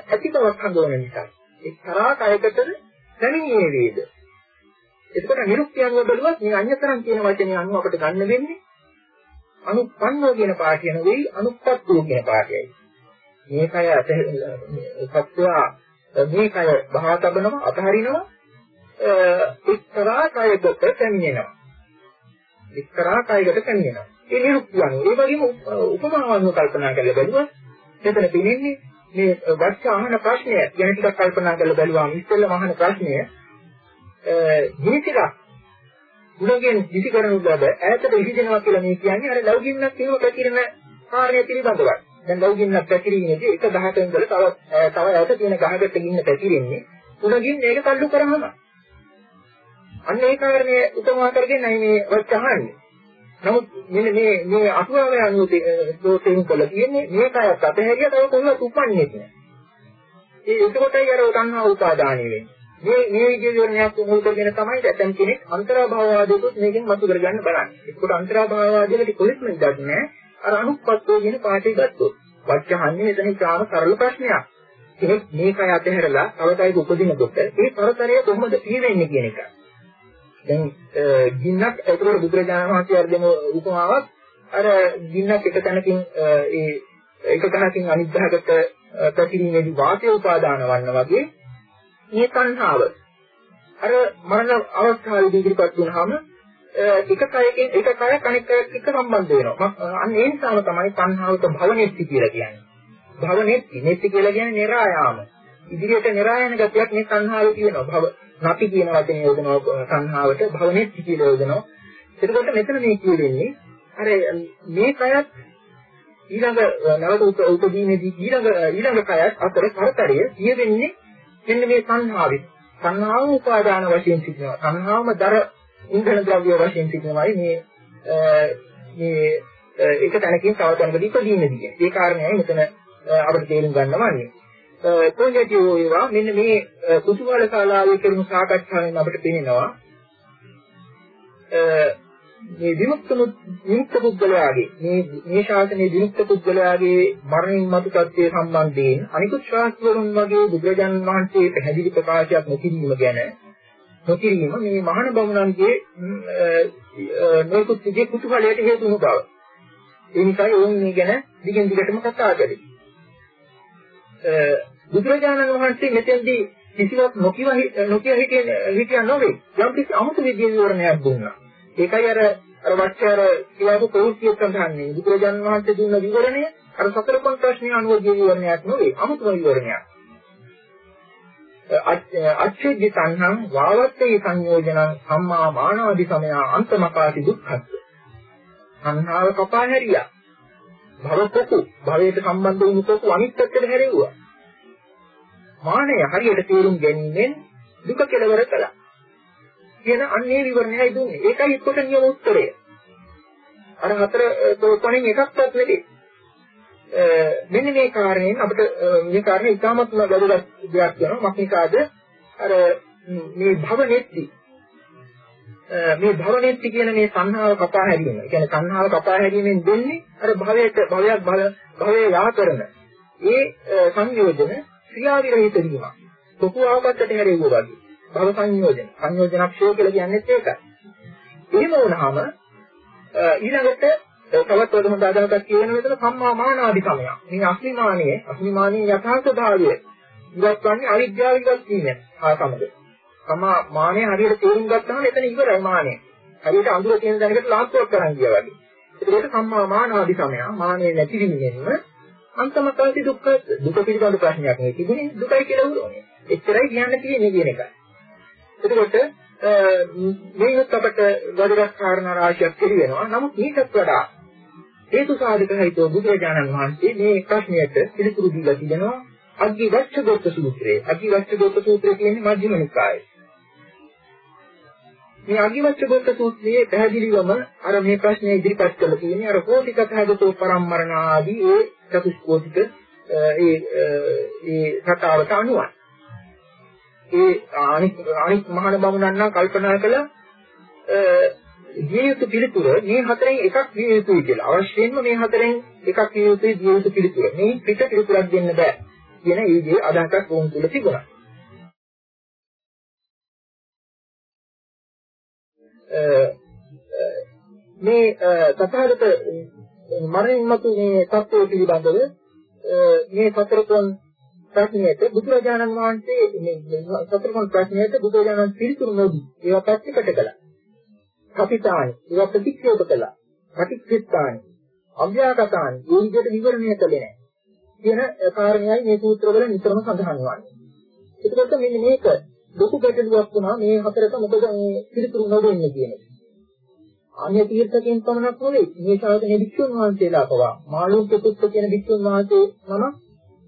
ඇති බවක් හංගවන නිසා. එක්තරා කයකට පැමිණියේ වේද? එතකොට නිරුක්තිය අනුව බැලුවත් මේ අඤ්‍යතරම් කියන වචනේ අනුව අපිට ගන්න වෙන්නේ අනුප්පන්නෝ කියන පාඨය නෙවෙයි අනුප්පත්තෝ කියන පාඨයයි. මේකය සත්‍යවා මේකය බහාතබනවා අතහරිනවා එක්තරා කයකට පැමිණෙනවා. එක්තරා කයකට පැමිණෙනවා. ඒ නිරුක්තිය අනුව ඒ වගේම උපමාවන්ව කල්පනා කරලා බැලුවා මෙතන තියෙන්නේ මේ වච්ච අහන ප්‍රශ්නය ගැන ටිකක් කල්පනා කරලා බැලුවාම ඉස්සෙල්ලම අහන ප්‍රශ්නය හිතිලා ගුණයෙන් විසි කරනු ලබ ඈතට විහිදෙනවා කියලා මේ කියන්නේ අර ලෞකින්නක් තියෙන පැතිරෙන කාර්යය පිළිබඳවයි. දැන් ලෞකින්නක් පැතිරීමේදී එක ගහක ඉඳලා තව තව ඈත තියෙන ගහකට ගින්න පැතිරෙන්නේ ගුණකින් මේක තල්ලු කරාම. අන්න ඒ කාරණය උපමා කරගෙන මේ වචහන්නේ. නමුත් මෙන්න මේ මේ අතුවාවේ අනුව දෝෂයෙන් කළ තියෙන්නේ මේකයක් අතහැරියා තව කොහොමද උපන්නේ නැහැ. ඒ එතකොටයි අර තණ්හා උපාදානෙ වෙන්නේ. මේ මේ විදිහේ විවරණයක් මුල් කරගෙන තමයි දැන් කෙනෙක් අන්තරාභාවවාදයකට මේකෙන් මතු කරගන්න බලන්නේ. ඒකට අන්තරාභාවවාදයකට කොහෙත්ම ඉඩක් නැහැ. අර අනුප්පත්තෝ කියන පාඩේ ගත්තොත්. වච්චහන්නේ එතන ඉතාම සරල ප්‍රශ්නයක්. කෙනෙක් මේකයි අතහැරලා තවටයි උපදිනකොට ඒ පරතරය කොහොමද පිරෙන්නේ කියන එක. දැන් ගින්නක් ඒකවල බුදුරජාණන් වහන්සේ අර දෙන උපමාවක් අර ගින්නක් එක තැනකින් ඒ එක තැනකින් අනිත් භාගයට පැතිරීමේදී වාතය උපාදාන වන්න වගේ මේ තණ්හාව අර මරණ අවස්ථාවේදී ඉදිරිපත් වුණාම එක කයකින් එක කය කණෙක් කයත් එක්ක සම්බන්ධ වෙනවා. අන්න ඒ නිසාම තමයි තණ්හාවට භවනෙත්ති කියලා කියන්නේ. භවනෙත්ති මෙත්ති කියලා කියන්නේ નિરાයාම. ඉදිරියට નિરાයන ගතියක් මේ තණ්හාවේ තියෙනවා. භව නැති කියන වචනේ යොදනවා තණ්හාවට භවනෙත්ති කියලා යොදනවා. එතකොට මෙතන මේ කියෙන්නේ අර මේ කයත් ඊළඟ නැවත උපදීනේදී ඊළඟ ඊළඟ කයත් අතර කරතරය සිය වෙන්නේ මෙන්න මේ සංහාවෙ. සංහාව උපාදාන වශයෙන් සිටිනවා. සංහාවම දර ඉන්ධන ද්‍රව්‍ය වශයෙන් සිටිනවායි මේ මේ එක තැනකින් තව තැනකදී ඉපදීමේදී කියන්නේ. ඒ කාරණේයි මෙතන අපිට තේරුම් ගන්න වන්නේ. කොහේදී ඒවා මෙන්න මේ කුසුමාල ශාලාවේ කරන සාකච්ඡාවෙන් අපිට පේනවා මේ විමුක්ත විමුක්ත පුද්ගලයාගේ මේ මේ ශාසනයේ විමුක්ත පුද්ගලයාගේ මරණින් මතු තත්ත්වයේ සම්බන්ධයෙන් අනිකුත් ශාස්ත්‍රවරුන් වගේ බුදුරජාණන් වහන්සේ පැහැදිලි ප්‍රකාශයක් නොකිරීම ගැන නොකිරීම මේ මහාන බමුණන්ගේ නොයෙකුත් විදිහේ කුතුහලයට හේතු වුණු බව. ඒ නිසායි ඕන් මේ ගැන දිගින් දිගටම කතා කරේ. බුදුරජාණන් වහන්සේ මෙතෙන්දී කිසිවක් නොකිය නොකිය හිටිය හිටියා නොවේ. යම් කිසි අමුතු විද්‍ය විවරණයක් දුන්නා. ඒකයි අර අර වච්චාර කියලාපු ප්‍රවෘත්තිය සඳහන්නේ. බුදුරජාණන් වහන්සේ දුන්න විවරණය අර සතර පොන් ප්‍රශ්නේ අනුව විවරණයක් නොවේ. අමුතු විවරණයක්. අච්චේජි සංහං වාවත්තේ සංයෝජනං සම්මා මානවාදි සමයා අන්තමකාති දුක්ඛත්. සංහාව කපා හැරියා. භව පොකු භවයට සම්බන්ධ වුණු පොකු අනිත් පැත්තට හැරෙව්වා. මානය හරියට තේරුම් ගැනීමෙන් දුක කෙලවර කළා. කියන අන්නේ විවරණයයි දුන්නේ. ඒකයි එක්කොට නියම උත්තරය. අර හතර කොනෙන් එකක්වත් නෙවෙයි. මෙන්න මේ කාරණයෙන් අපිට මේ කාරණේ ඉතාමත්ම වැදගත් දෙයක් වෙනවා. මක්නිකාද අර මේ භව නෙත්ති මේ භව නෙත්ති කියන මේ සංහාව කපා හැරීම. ඒ කියන්නේ සංහාව කපා හැරීමෙන් දෙන්නේ අර භවයට භවයක් භව භවයේ යා කරන ඒ සංයෝජන ක්‍රියාවිරහිත වීම. ලොකු ආපත්තට හැරෙවුවා වගේ. භව සංයෝජන. සංයෝජනක්ෂය කියලා කියන්නේත් ඒකයි. එහෙම වුණාම ඊළඟට තවත් වල හොඳ අදහසක් කියන විදිහට සම්මා මානාදි සමය. මේ අස්මිමානියේ අස්මිමානියේ යථා ස්වභාවය ඉවත් වන්නේ අවිද්‍යාව ඉවත් වීම හා සමග. සම්මා මානය හරියට තේරුම් ගත්තාම එතන ඉවරයි මානය. හරියට අඳුර තියෙන දැනකට ලාස්තුවක් කරන් ගියා වගේ. ඒකට සම්මා මානාදි සමය. මානය නැතිවීමෙන්ම අන්තමකාති දුක්ඛ දුක පිළිබඳ ප්‍රශ්නයක් නෙවෙයි තිබුණේ දුකයි කියලා උරෝනේ. එච්චරයි කියන්න තියෙන්නේ කියන එකයි. එතකොට මේකත් අපට වැදගත් කාරණා රාශියක් පිළිවෙනවා. නමුත් මේකත් වඩා හේතු සාධක හිතව බුදුරජාණන් වහන්සේ මේ ප්‍රශ්නයට පිළිතුරු දීලා තිබෙනවා අග්ගි වච්ඡදොත්ත සූත්‍රයේ. අග්ගි වච්ඡදොත්ත සූත්‍රය කියන්නේ මජ්ක්‍ධිම නිකායේ. මේ අග්ගි වච්ඡදොත්ත සූත්‍රයේ පැහැදිලිවම අර මේ ප්‍රශ්නේ ඉදිරිපත් කරලා තියෙන්නේ අර කෝටිකතහගතෝ පරම්මරණ ආදී ඒ චතුස්කෝටික ඒ ඒ කතාවට අනුවයි. ඒ අනික් අනික් මහාන බමුණන් නම් කල්පනා කළා දිය යුතු පිළිතුර මේ හතරෙන් එකක් දිය යුතුයි කියලා. අවශ්‍යයෙන්ම මේ හතරෙන් එකක් දිය යුතුයි දිය යුතු පිළිතුර. මේ පිට පිළිතුරක් දෙන්න බෑ කියන ඒ දේ අදහසක් වුන් තුල තිබුණා. මේ තථාගත මරණින් මතු මේ තත්ත්වය පිළිබඳව මේ සතරකොන් ප්‍රශ්නයට බුදුරජාණන් වහන්සේ මේ සතරකොන් ප්‍රශ්නයට බුදුරජාණන් පිළිතුරු නොදී ඒවා පැත්තකට කළා. කපිතානි ඒවා ප්‍රතික්ෂේප කළා. ප්‍රතික්ෂිප්තානි අව්‍යාකතානි ඒ විදිහට විවරණය කළේ නැහැ. කියන කාරණයයි මේ සූත්‍රවල නිතරම සඳහන් වන්නේ. ඒකත් මෙන්න මේක ලොකු ගැටලුවක් වුණා මේ හතරට මොකද මේ පිළිතුරු නොදෙන්නේ කියන එක. අන්‍ය තීර්ථකයන් පමණක් නෙවෙයි මේ ශාසනයේ භික්ෂුන් වහන්සේලා පවා මාළුක්‍ය පුත්ත කියන භික්ෂුන් වහන්සේ නම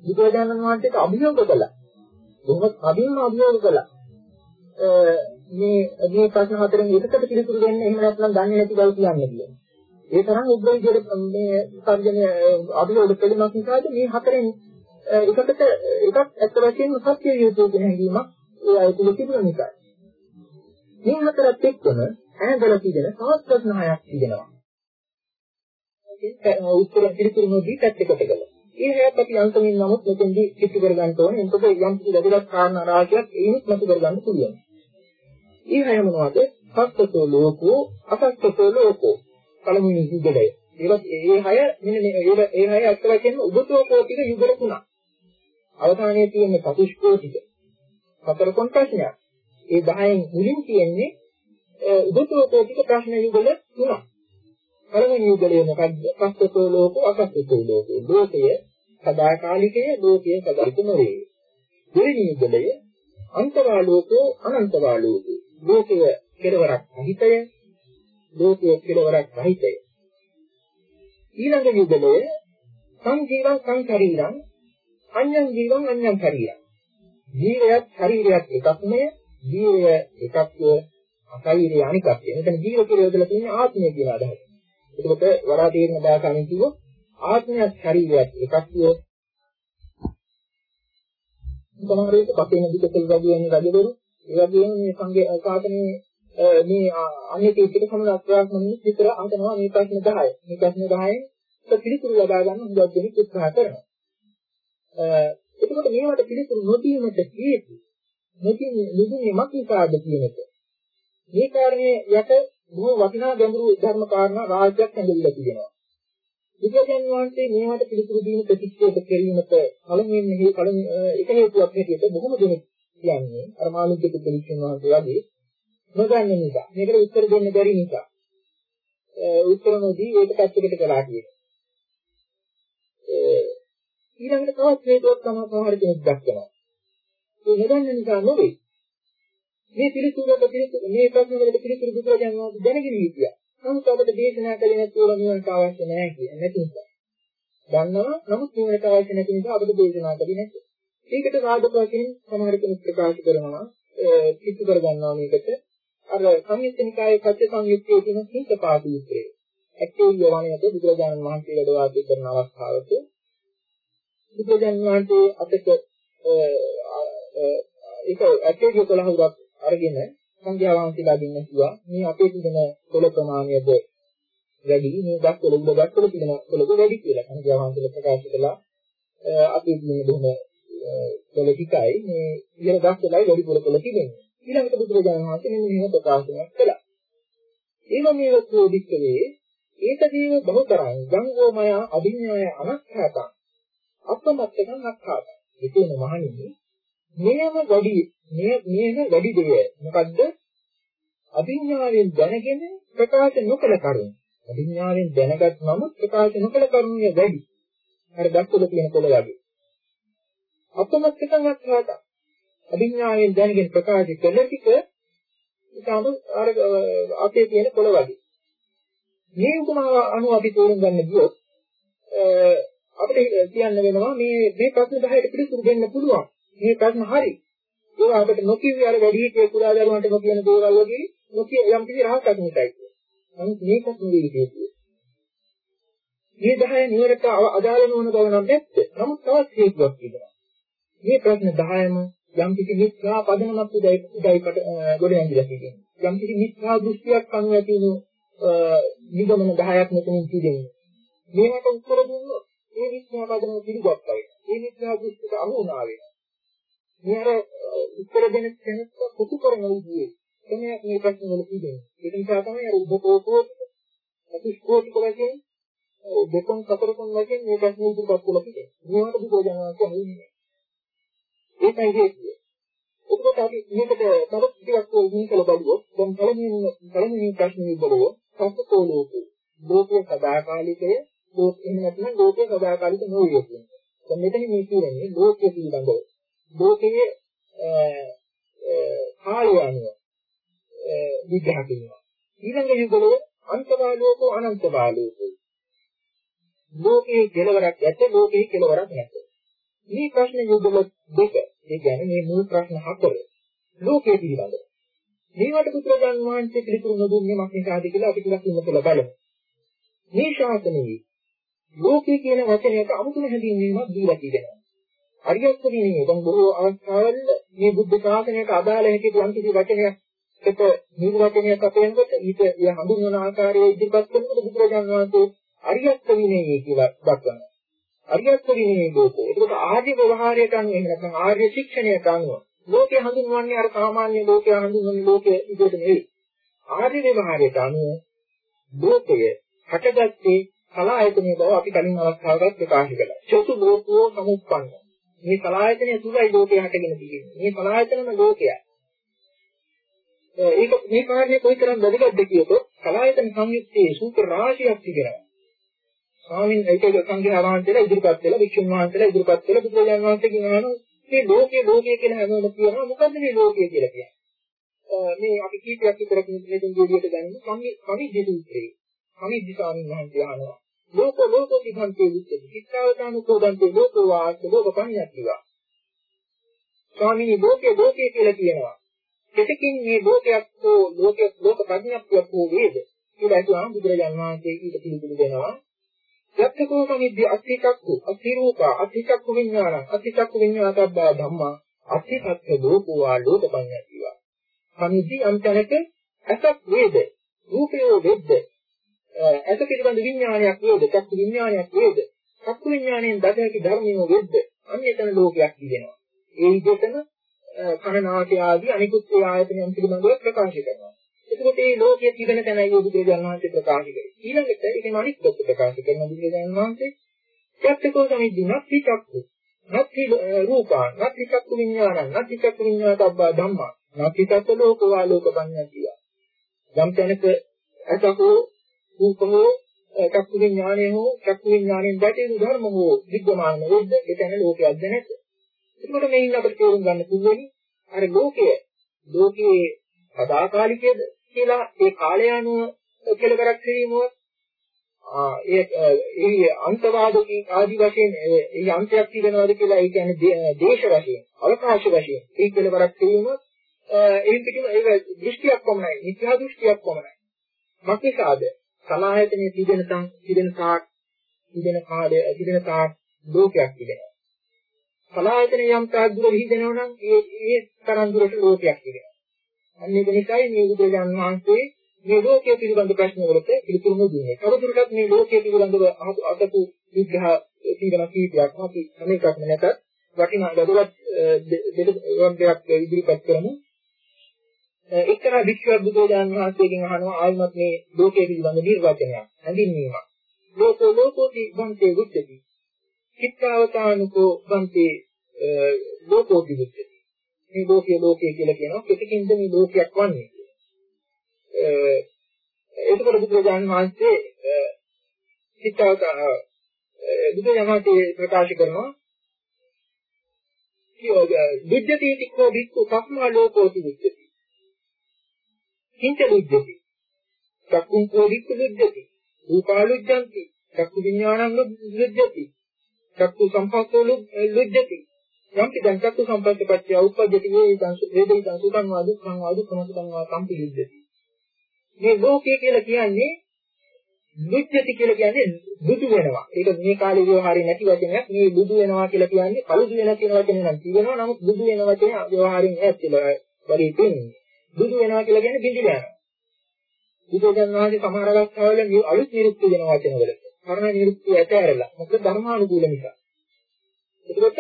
බුදුරජාණන් වහන්සේට අභියෝග කළා. බොහොම කඩින්ම අභියෝග කළා. මේ මේ ප්‍රශ්න හතරෙන් එකකට පිළිතුරු දෙන්න එහෙම නැත්නම් දන්නේ නැති බව කියන්නේ කියලා. ඒ තරම් උග්‍ර විදිහට මේ සර්ජන අභියෝග පිළිමක් නිසාද මේ හතරෙන් එකකට එකක් ඇත්ත වශයෙන්ම සත්‍ය යුතු කියන හැඟීමක් ඒ අය තුල තිබුණ නිසා. මේ හතරත් එක්කම ඈඳලා තිබෙන තවත් ප්‍රශ්න හයක් තිබෙනවා. ඒක උත්තර පිළිතුරු නොදී පැත්තකට කළා. ඒ හැයත් අපි අන්තිමින් නමුත් මෙතෙන්දී කිසි කරගන්න ඕනේ. එතකොට යම් කිසි වැදගත් කාරණා රාශියක් ඒනිත් මතු කරගන්න පුළුවන්. ඒ හැය මොනවද? සත්ත්වෝ ලෝකෝ අසත්ත්වෝ ලෝකෝ. පළමුවෙනි යුගලය. ඒවත් ඒ හැය මෙන්න මේ ඒ හැය අත් වශයෙන්ම උබතෝ කෝටික යුගල තුනක්. අවසානයේ තියෙන චතුෂ්කෝටික. හතර කොන් ප්‍රශ්නයක්. ඒ 10න් මුලින් තියෙන්නේ උබතෝ කෝටික ප්‍රශ්න යුගල තුනක්. පළවෙනි යුගලය මොකද්ද? සත්ත්වෝ ලෝකෝ අසත්ත්වෝ ලෝකෝ. ලෝකය සදාකාලිකය, ලෝකය සදාකාලික නොවේ. දෙවෙනි යුගලය අන්තවා ලෝකෝ අනන්තවා ලෝකෝ. ලෝකය කෙලවරක් රහිතය, ලෝකය කෙලවරක් රහිතය. ඊළඟ යුගලය සංජීවං සංශරීරං අඤ්ඤං ජීවං අඤ්ඤං ශරීරං. ජීවයත් ශරීරයත් එකක්මය, ජීවය එකක්ය, අශරීරය අනිකක්ය. මෙතන ජීව කියලා යොදලා තියෙන්නේ ආත්මය කියන අදහස. ඒකට වඩා තේරෙන භාෂාවෙන් කිව්වොත් ආත්මයත් ශරීරයත් එකක්ය. සමහර විට පතේන විදිහට වගේ වෙන රජවරු ඒ වගේම මේ සංගේ සාසනයේ මේ අන්නේ කීපයක සමන අත්‍යාවක් මිනිස් විතර අහනවා මේ ප්‍රශ්න 10. මේ ප්‍රශ්න 10ට පිළිතුරු ලබා ගන්න හුඟක් දෙනෙක් උත්සාහ කරනවා. එතකොට මේවට පිළිතුරු නොදීමට හේතු නොදී නිදුන්නේ මක්නිකාද කියන එක. මේ කාරණේ යට බොහෝ වටිනා ගැඹුරු ධර්ම කාරණා රාජ්‍යයක් ඇඳිලා තියෙනවා. බුදුරජාණන් වහන්සේ මේවට පිළිතුරු දීම ප්‍රතික්ෂේප කිරීමට පළමුවෙන් මේ පළමු එක හේතුවක් හැටියට බොහොම දෙනෙක් කියන්නේ අර මාළුක්‍ය පුත්‍රිකයන් වහන්සේ වගේ නොදන්න නිසා මේකට උත්තර දෙන්න බැරි නිසා උත්තර නොදී ඒක පැත්තකට කළා කියන. ඊළඟට තවත් හේතුවක් තමයි සමහර කෙනෙක් දක්වනවා. ඒ නොදන්න නිසා නෙවෙයි. මේ පිළිතුරට පිළිතුර මේ ප්‍රශ්න වලට පිළිතුරු බුදුරජාණන් වහන්සේ දැනගෙන හිටියා. නමුත් අපිට දේශනා කළේ නැතුව නිවනට අවශ්‍ය නැහැ කියන නැති නිසා. දන්නවා නමුත් නිවනට අවශ්‍ය නැති නිසා අපිට දේශනා කළේ නැහැ. ඒකට සාධක වශයෙන් සමහර කෙනෙක් ප්‍රකාශ කරනවා කිතු කර ගන්නවා මේකට අර සංයුත්නිකායේ පත්‍ය සංයුත්තේ තියෙන සීත පාදීත්‍රය. ඇත්තේ යවණයට බුදුරජාණන් වහන්සේ වැඩ වාසය කරන අවස්ථාවක බුදුරජාණන් වහන්සේ අතට ඒක ඇත්තේ කොළහුරක් අරගෙන සංඝයා වහන්සේලා දෙන්න කිව්වා මේ අපේ තියෙන කොළ ප්‍රමාණයද වැඩි? මේ දක්වල උඩ දක්වල තියෙන කොළද වැඩි? කියලා සංඝයා වහන්සේලා ප්‍රකාශ කළා. අපේ තියෙන බොහොම කොළ ටිකයි මේ ඉහළ දක්වලයි වැඩි කොළ තිබෙන්නේ. ඊළඟට බුදුරජාණන් වහන්සේ මෙන්න මෙහෙම ප්‍රකාශනයක් කළා. ඒව මේ වස්තුදික්කවේ ඒතදීව බහුතරං ගංගෝමය අභිඥාය අනක්ඛාතං අපමත්තකං අක්ඛාතං. ඒ කියන්නේ මහණෙනි මෙයම වැඩි මෙයම වැඩි දෙය. මොකද්ද? අභිඥාවෙන් දැනගෙන ප්‍රකාශ නොකළ කරුණ. අභිඥාවෙන් දැනගත් නමුත් ප්‍රකාශ නොකළ කරුණේ වැඩි. අර දැක්කල තියෙන පොළ වගේ. අපමත්තකං අක්ඛාතං අභිඥාවෙන් දැනගෙන ප්‍රකාශ කළ ටික ඉතාලු අර අපේ තියෙන පොළ වගේ. මේ උපමාව අනුව අපි තේරුම් ගන්න ගියොත් අපිට කියන්න වෙනවා මේ මේ ප්‍රශ්න 10ට පිළිතුරු දෙන්න පුළුවන්. මේ ප්‍රශ්න හරි. ඒවා අපිට නොකියුවේ අර වැඩි හිටිය කුඩා දරුවන්ට නොකියන දේවල් වගේ නොකිය යම් කිසි රහසක් නිසායි. නමුත් මේකත් නෙවෙයි හේතුව. මේ 10 නිවරට අදාළ නොවන බව නම් නැත්ද. නමුත් තවත් හේතුවක් තිබෙනවා. මේ ප්‍රශ්න 10ම යම් කිසි මිත්‍යා පදනමක් උදයි උදයි ගොඩ ඇඟිලා තියෙනවා. යම් කිසි මිත්‍යා දෘෂ්ටියක් අනුව ඇති වුණු නිගමන 10ක් මෙතනින් තියෙනවා. මේකට උත්තර දුන්නොත් ඒ මිත්‍යා පදනම පිළිගත්තා. ඒ මිත්‍යා දෘෂ්ටික අහු වුණා වෙනවා. මේ අර උත්තර දෙන කෙනෙක් කොටු කරන විදිහේ එන්නේ මේ ප්‍රශ්න වල තියෙන්නේ. ඒක නිසා තමයි අර උපකෝපෝ ප්‍රතිස්කෝටික වශයෙන් දෙකන් සතරකන් වශයෙන් මේ ප්‍රශ්න ඉදිරිපත් කළා කියන්නේ. මේවට බුදුරජාණන් වහන්සේ හුන්නේ. ඒකයි හේතුව. එතකොට අපි මේකට තව ටිකක් විහිකල බලුවොත් දැන් පළවෙනි පළවෙනි ප්‍රශ්නේ බලුවොත් සත්‍යකෝ ලෝකේ ලෝකයේ සදාකාලිකය ලෝක එහෙම නැත්නම් ලෝකයේ සදාකාලික නොවේ කියන්නේ. දැන් මෙතන මේ කියන්නේ ලෝකයේ පිළිබඳව. ලෝකයේ කාලය අනුව විග්‍රහ කරනවා. ඊළඟ යුගවල අන්තභාලෝකෝ අනන්තභාලෝකෝ. ලෝකයේ කෙලවරක් ඇත ලෝකයේ කෙලවරක් නැත. මේ ප්‍රශ්න යුගල දෙක ඒ කියන්නේ මේ මූල ප්‍රශ්න හතර ලෝකයේ පිළිබඳව. මේවට පුත්‍රයන් වහන්සේ පිළිතුරු නොදුන්නේ මොකක් නිසාද කියලා අපි ටිකක් ඉන්නකලා බලමු. මේ ශාසනයේ ලෝකයේ කියන වචනයට අමුතුම හැඳින්වීමක් දීලා තිබෙනවා. අරියත් විනය දැන් බොහෝ අවස්ථාවල මේ බුද්ධ ශාසනයට අදාළ හැටියට යම් කිසි වචනයක් එක නිර්වචනයක් අපේනකොට ඊට එය හඳුන්වන ආකාරයේ ඉදිරිපත් කරනකොට බුදුරජාණන් වහන්සේ අරියත් විනය කියලා දක්වනවා. අරියත් විනය ලෝකෝ. ඒකට ආර්ය ව්‍යවහාරයට අනුව එහෙම නැත්නම් ආර්ය ශික්ෂණයට අනුව ලෝකේ හඳුන්වන්නේ අර සාමාන්‍ය ලෝකයේ හඳුන්වන ලෝකයේ විදිහට නෙවෙයි. ආර්ය ව්‍යවහාරයට අනුව ලෝකය හටගත්තේ කලායතනයේ බව අපි කලින් අවස්ථාවකත් ප්‍රකාශ කළා. චතු ලෝකෝ සමුප්පන්න. මේ කලායතනය තුලයි ලෝකය හටගෙන තියෙන්නේ. මේ කලායතනම ලෝකයයි. ඒක මේ කාර්යය කොයිතරම් වැදගත්ද කියතොත් කලායතන සංයුත්තේ සූත්‍ර රාශියක් තිබෙනවා. ස්වාමීන් වහන්සේ සංඝයා වහන්සේලා ඉදිරිපත් වෙලා වික්ෂුන් වහන්සේලා ඉදිරිපත් වෙලා බුදුරජාණන් වහන්සේ කියනවා මේ ලෝකයේ ලෝකයේ කියලා හැමෝම කියනවා මොකද්ද මේ ලෝකය කියලා කියන්නේ. මේ අපි කීපයක් විතර මෙතන ගියදියට ගන්නේ සමිද්ධි සූත්‍රයේ. සමිද්ධි ස්වාමීන් වහන්සේ අහනවා. ලෝක ලෝක විභන්තේ විච්ඡේද. චිත්තාවදාන කෝදන්තේ ලෝකෝ වාස්ස ලෝක පඤ්ඤාතිවා. ස්වාමීනි ලෝකයේ ලෝකයේ කියලා කියනවා. දෙතකින් මේ ලෝකයක් හෝ ලෝක ලෝක ප්‍රඥාප්තියක් හෝ වේද කියලා අහුවාම බුදුරජාණන් වහන්සේ ඊට පිළිතුරු දෙනවා යක්ඛකෝ සමිද්ද අත්ථිකක්ඛු අත්ථිරූපා අත්ථිකක්ඛු විඥාන අත්ථිකක්ඛු විඥාතබ්බා ධම්මා අත්ථිකක්ඛ ලෝකෝ වා ලෝකපඤ්ඤතිවා සමිද්දි අන්තනක අසක් වේද රූපයෝ වෙද්ද ඇස පිළිබඳ විඥානයක් වේද චක්කු විඥානයක් වේද චක්කු විඥාණයෙන් දතහැකි ධර්මියෝ වෙද්ද අන්‍යතන ලෝකයක් කියනවා ඒ විදිහටම කනනාසය ආදී අනිකුත් ඒ ආයතනයන් පිළිබඳව ප්‍රකාශ කරනවා. එතකොට මේ ලෝකයේ තිබෙන තැනයි බුදුරජාණන් වහන්සේ ප්‍රකාශ කරේ. ඊළඟට ඒකේ අනිත් පැත්ත ප්‍රකාශ කරන බුදුරජාණන් වහන්සේ චක්කෝ සමිද්දිනක් පිටක්කු. නත්ති රූපාන් නත්ති චක්කු විඥානං නත්ති චක්කු විඥාතබ්බා ධම්මා නත්ති චක්ක ලෝකවා ලෝකපඤ්ඤතිය යම් තැනක අතකෝ රූපෝ චක්කු විඥානය හෝ චක්කු විඥාණයෙන් දැටෙන ධර්ම හෝ විද්‍යමාන වෙද්ද එතන ලෝකයක්ද නැත. එතකොට මේින් අපිට තේරුම් ගන්න පුළුවනි. අර ලෝකය ලෝකයේ සදාකාලිකයේද කියලා ඒ කාලය අනුව කෙලවරක් කිරීමවත් ඒ ඒ අන්තවාදකී ආදි වශයෙන් ඒ අන්තයක් තිබෙනවද කියලා ඒ කියන්නේ දේශ වශයෙන් අවකාශ වශයෙන් ඒ කෙලවරක් කිරීම එයින් පිටිම ඒ දෘෂ්ටියක් කොමනයි මිත්‍යා දෘෂ්ටියක් කොමනයි මක්නිසාද? සමායතනයේ තිබෙන තන් තිබෙන තාක් තිබෙන කාලය තිබෙන තාක් ලෝකයක් තිබෙනවා සමායතනයේ යම් තාක් දුර විහිදෙනවා නම් ඒ ඒ තරම් දුරට ලෝකයක් තිබෙනවා අන්න ඒක නිසායි මේ බුදුරජාණන් වහන්සේ මේ ලෝකයේ පිළිබඳ ප්‍රශ්න වලට පිළිතුරු නොදුන්නේ. තවදුරටත් මේ ලෝකයේ පිළිබඳව අහපු විග්‍රහ තීරණ කීපයක් අපි හැම එකක්ම නැතත් වටිනා ගැදවත් දෙයක් ඉදිරිපත් කරමු. එක්තරා වික්ෂුවක් බුදුරජාණන් වහන්සේගෙන් අහනවා ආයිමත් මේ ලෝකයේ පිළිබඳ නිර්වචනයක් හැඳින්වීමක්. ලෝකෝ ලෝකෝති බන්තේ විච්ඡති. චිත්තාවතානුකෝ බන්තේ ලෝකෝති විච්ඡති. මේ ලෝකයේ ලෝකයේ කියලා කියනවා කෙතකින්ද මේ ලෝකයක් වන්නේ. එතකොට බුදුරජාණන් වහන්සේ සිතාවත බුදුරජාණන් වහන්සේ ප්‍රකාශ කරනවා කියෝග විද්‍යති තික්කෝ වික්ඛු සක්මා ලෝකෝති විද්‍යති කිංච විද්‍යති චක්කුං කෝ වික්ඛු විද්‍යති රූපාලුජ්ජಂತಿ චක්කු විඥානං විද්‍යති චක්කු සම්පස්සෝ විද්‍යති යම් කිදං චක්කු සම්පස්සපච්චය උප්පජ්ජති වේදං වේදිතං සුතං වා දුක්ඛං වා දුක්ඛම සුතං වා සම්පිලිද්දති මේ ලෝකය කියලා කියන්නේ දුක්ඛති කියලා කියන්නේ බුදු වෙනවා. ඒක මේ කාලේ ව්‍යවහාරේ නැති වචනයක්. මේ බුදු වෙනවා කියලා කියන්නේ පළුදු වෙන කියන වචනේ නම් කියනවා. නමුත් බුදු වෙන වචනේ ව්‍යවහාරයෙන් ඈත් කියලා වගේ තියෙන්නේ. බුදු වෙනවා කියලා කියන්නේ බිඳිලා යනවා. බුදුදන් වහන්සේ සමහර අවස්ථාවල අලුත් නිරුක්ති වෙන වචනවලට. කර්ම නිරුක්ති ඇතෑරලා. මොකද ධර්මානුකූල නිසා. එතකොට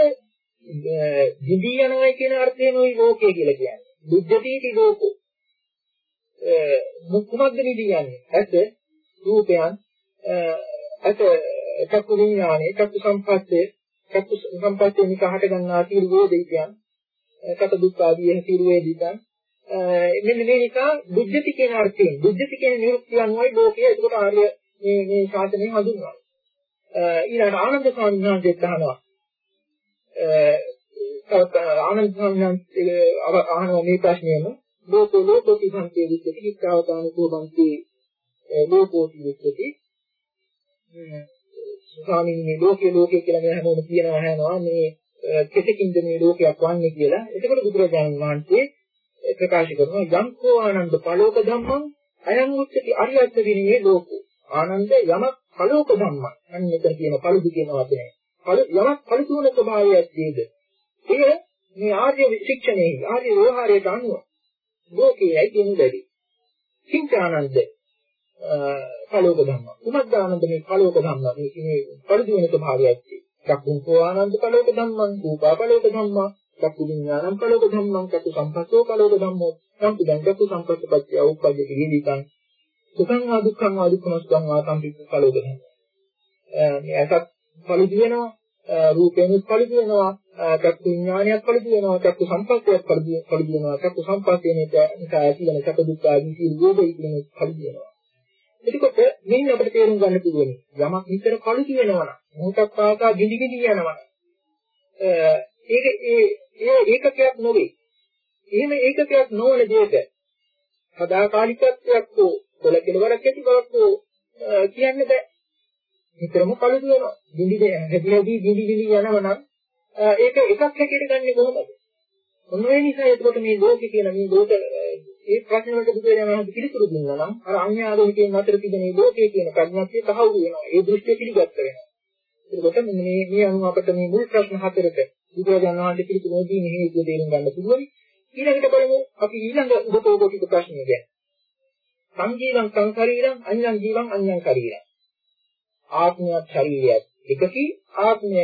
බිඳී යනවා කියන අර්ථයෙන් ওই ලෝකය කියලා කියන්නේ. බුද්ධතිටි ලෝකෝ කුමක්ද නිදියන්නේ? ඇස රූපයන් ඇස චක්කු විඥානේ චක්කු සම්පස්සේ චක්කු සම්පස්සේ නිකහට ගන්නා තීරු වේදිකයන් කට දුක් ආදී තීරු වේදිකයන් මෙන්න මේ නිසා බුද්ධති කියන අර්ථයෙන් බුද්ධති කියන නිරුක්තිය අනුවයි ලෝකයේ ඒකට ආර්ය මේ මේ ශාසනය හඳුන්වන්නේ. ඊළඟ ආනන්ද ස්වාමීන් වහන්සේ අහනවා ආනන්ද ස්වාමීන් වහන්සේ අහනවා මේ ප්‍රශ්නයම ලෝකෝ ලෝකෝති සංකේ විච්ඡති හිතාවතානකෝ බන්ති ලෝකෝති විච්ඡති ස්වාමීන් ලෝකේ ලෝකේ කියලා මේ හැමෝම කියනවා හැනවා මේ කෙතකින්ද මේ ලෝකයක් වන්නේ කියලා. එතකොට බුදුරජාණන් වහන්සේ ප්‍රකාශ කරනවා යම්කෝ ආනන්ද පලෝක ධම්මං අයං උච්චති අරියත් විනයේ ලෝකෝ. ආනන්ද යමක් පලෝක ධම්මං. අන්න මෙතන කියන පළුදු කියන වචනේ. යමක් පළුතුන ස්වභාවයක් නේද? එය මේ ආර්ය ශික්ෂණයේ ආර්ය ව්‍යවහාරයට අනුව ලෝකයේයි කියන බැරි. සිංචානන්ද පළෝක ධම්ම. කුමක්ද ආනන්ද මේ පළෝක ධම්ම? මේ මේ පරිදි වෙන ස්වභාවයක් තියෙනවා. චක්කුංකෝ ආනන්ද පළෝක ධම්මං, රූපා පළෝක ධම්මා, චක්කු විඥානං පළෝක ධම්මං, චක්කු සම්පස්සෝ පළෝක ධම්මෝ. සම්පදං චක්කු සම්පස්සපච්චය උප්පජ්ජති විදිකං. සුඛං වා දුක්ඛං වා දුක්ඛං සුඛං වා සම්පිත පළෝක ධම්ම. මේ අසත් පරිදි වෙනවා රූපේනුත් පරිදි වෙනවා චක්කු විඥානයක් පරිදි වෙනවා චක්කු සංපස්සයක් පරිදි පරිදි වෙනවා චක්කු සංපස්සේ නිසා ඇති වෙන චක්ක දුක්ඛ ආදී සියලු රෝධය කියන පරිදි වෙනවා එතකොට මෙන්න අපිට තේරුම් ගන්න පුළුවන් යමක් විතර පරිදි වෙනවා නම් මොහොතක් පාසා ගිනි ගිනි යනවා ඒක ඒ ඒ ඒකකයක් නොවේ එහෙම ඒකකයක් නොවන දෙයක සදාකාලිකත්වයක් හෝ කොල කෙලවරක් ඇති බවක් හෝ කියන්න බෑ නිතරම කලුදු වෙනවා. දිලි හැදිලාදී දිලි දිලි යනවා නම් ඒක එකක් හැටියට ගන්නෙ කොහොමද? මොන වේ නිසා එතකොට මේ ලෝකේ කියන මේ ලෝක ඒ ප්‍රශ්න වලට බුදුරජාණන් පිළිතුරු දුන්නා නම් අර අන්‍යාගමිකයන් අතර තිබෙන මේ ලෝකයේ කියන ප්‍රඥාත්ය තහවුරු වෙනවා. ඒ දෘෂ්ටිය පිළිගත් වෙනවා. එතකොට මේ මේ අනුව අපිට මේ මුල් ප්‍රශ්න හතරට බුදුරජාණන් වහන්සේ පිළිතුරු දීන්නේ හේතුව තේරුම් ගන්න පුළුවන්. ඊළඟට බලමු අපි ඊළඟ උපතෝගතික ප්‍රශ්නය ගැන. සංජීවං සංකරීරං අඤ්ඤං ජීවං අඤ්ඤං කරීරං ආත්මයක් ශරීරයක් එකකි ආත්මය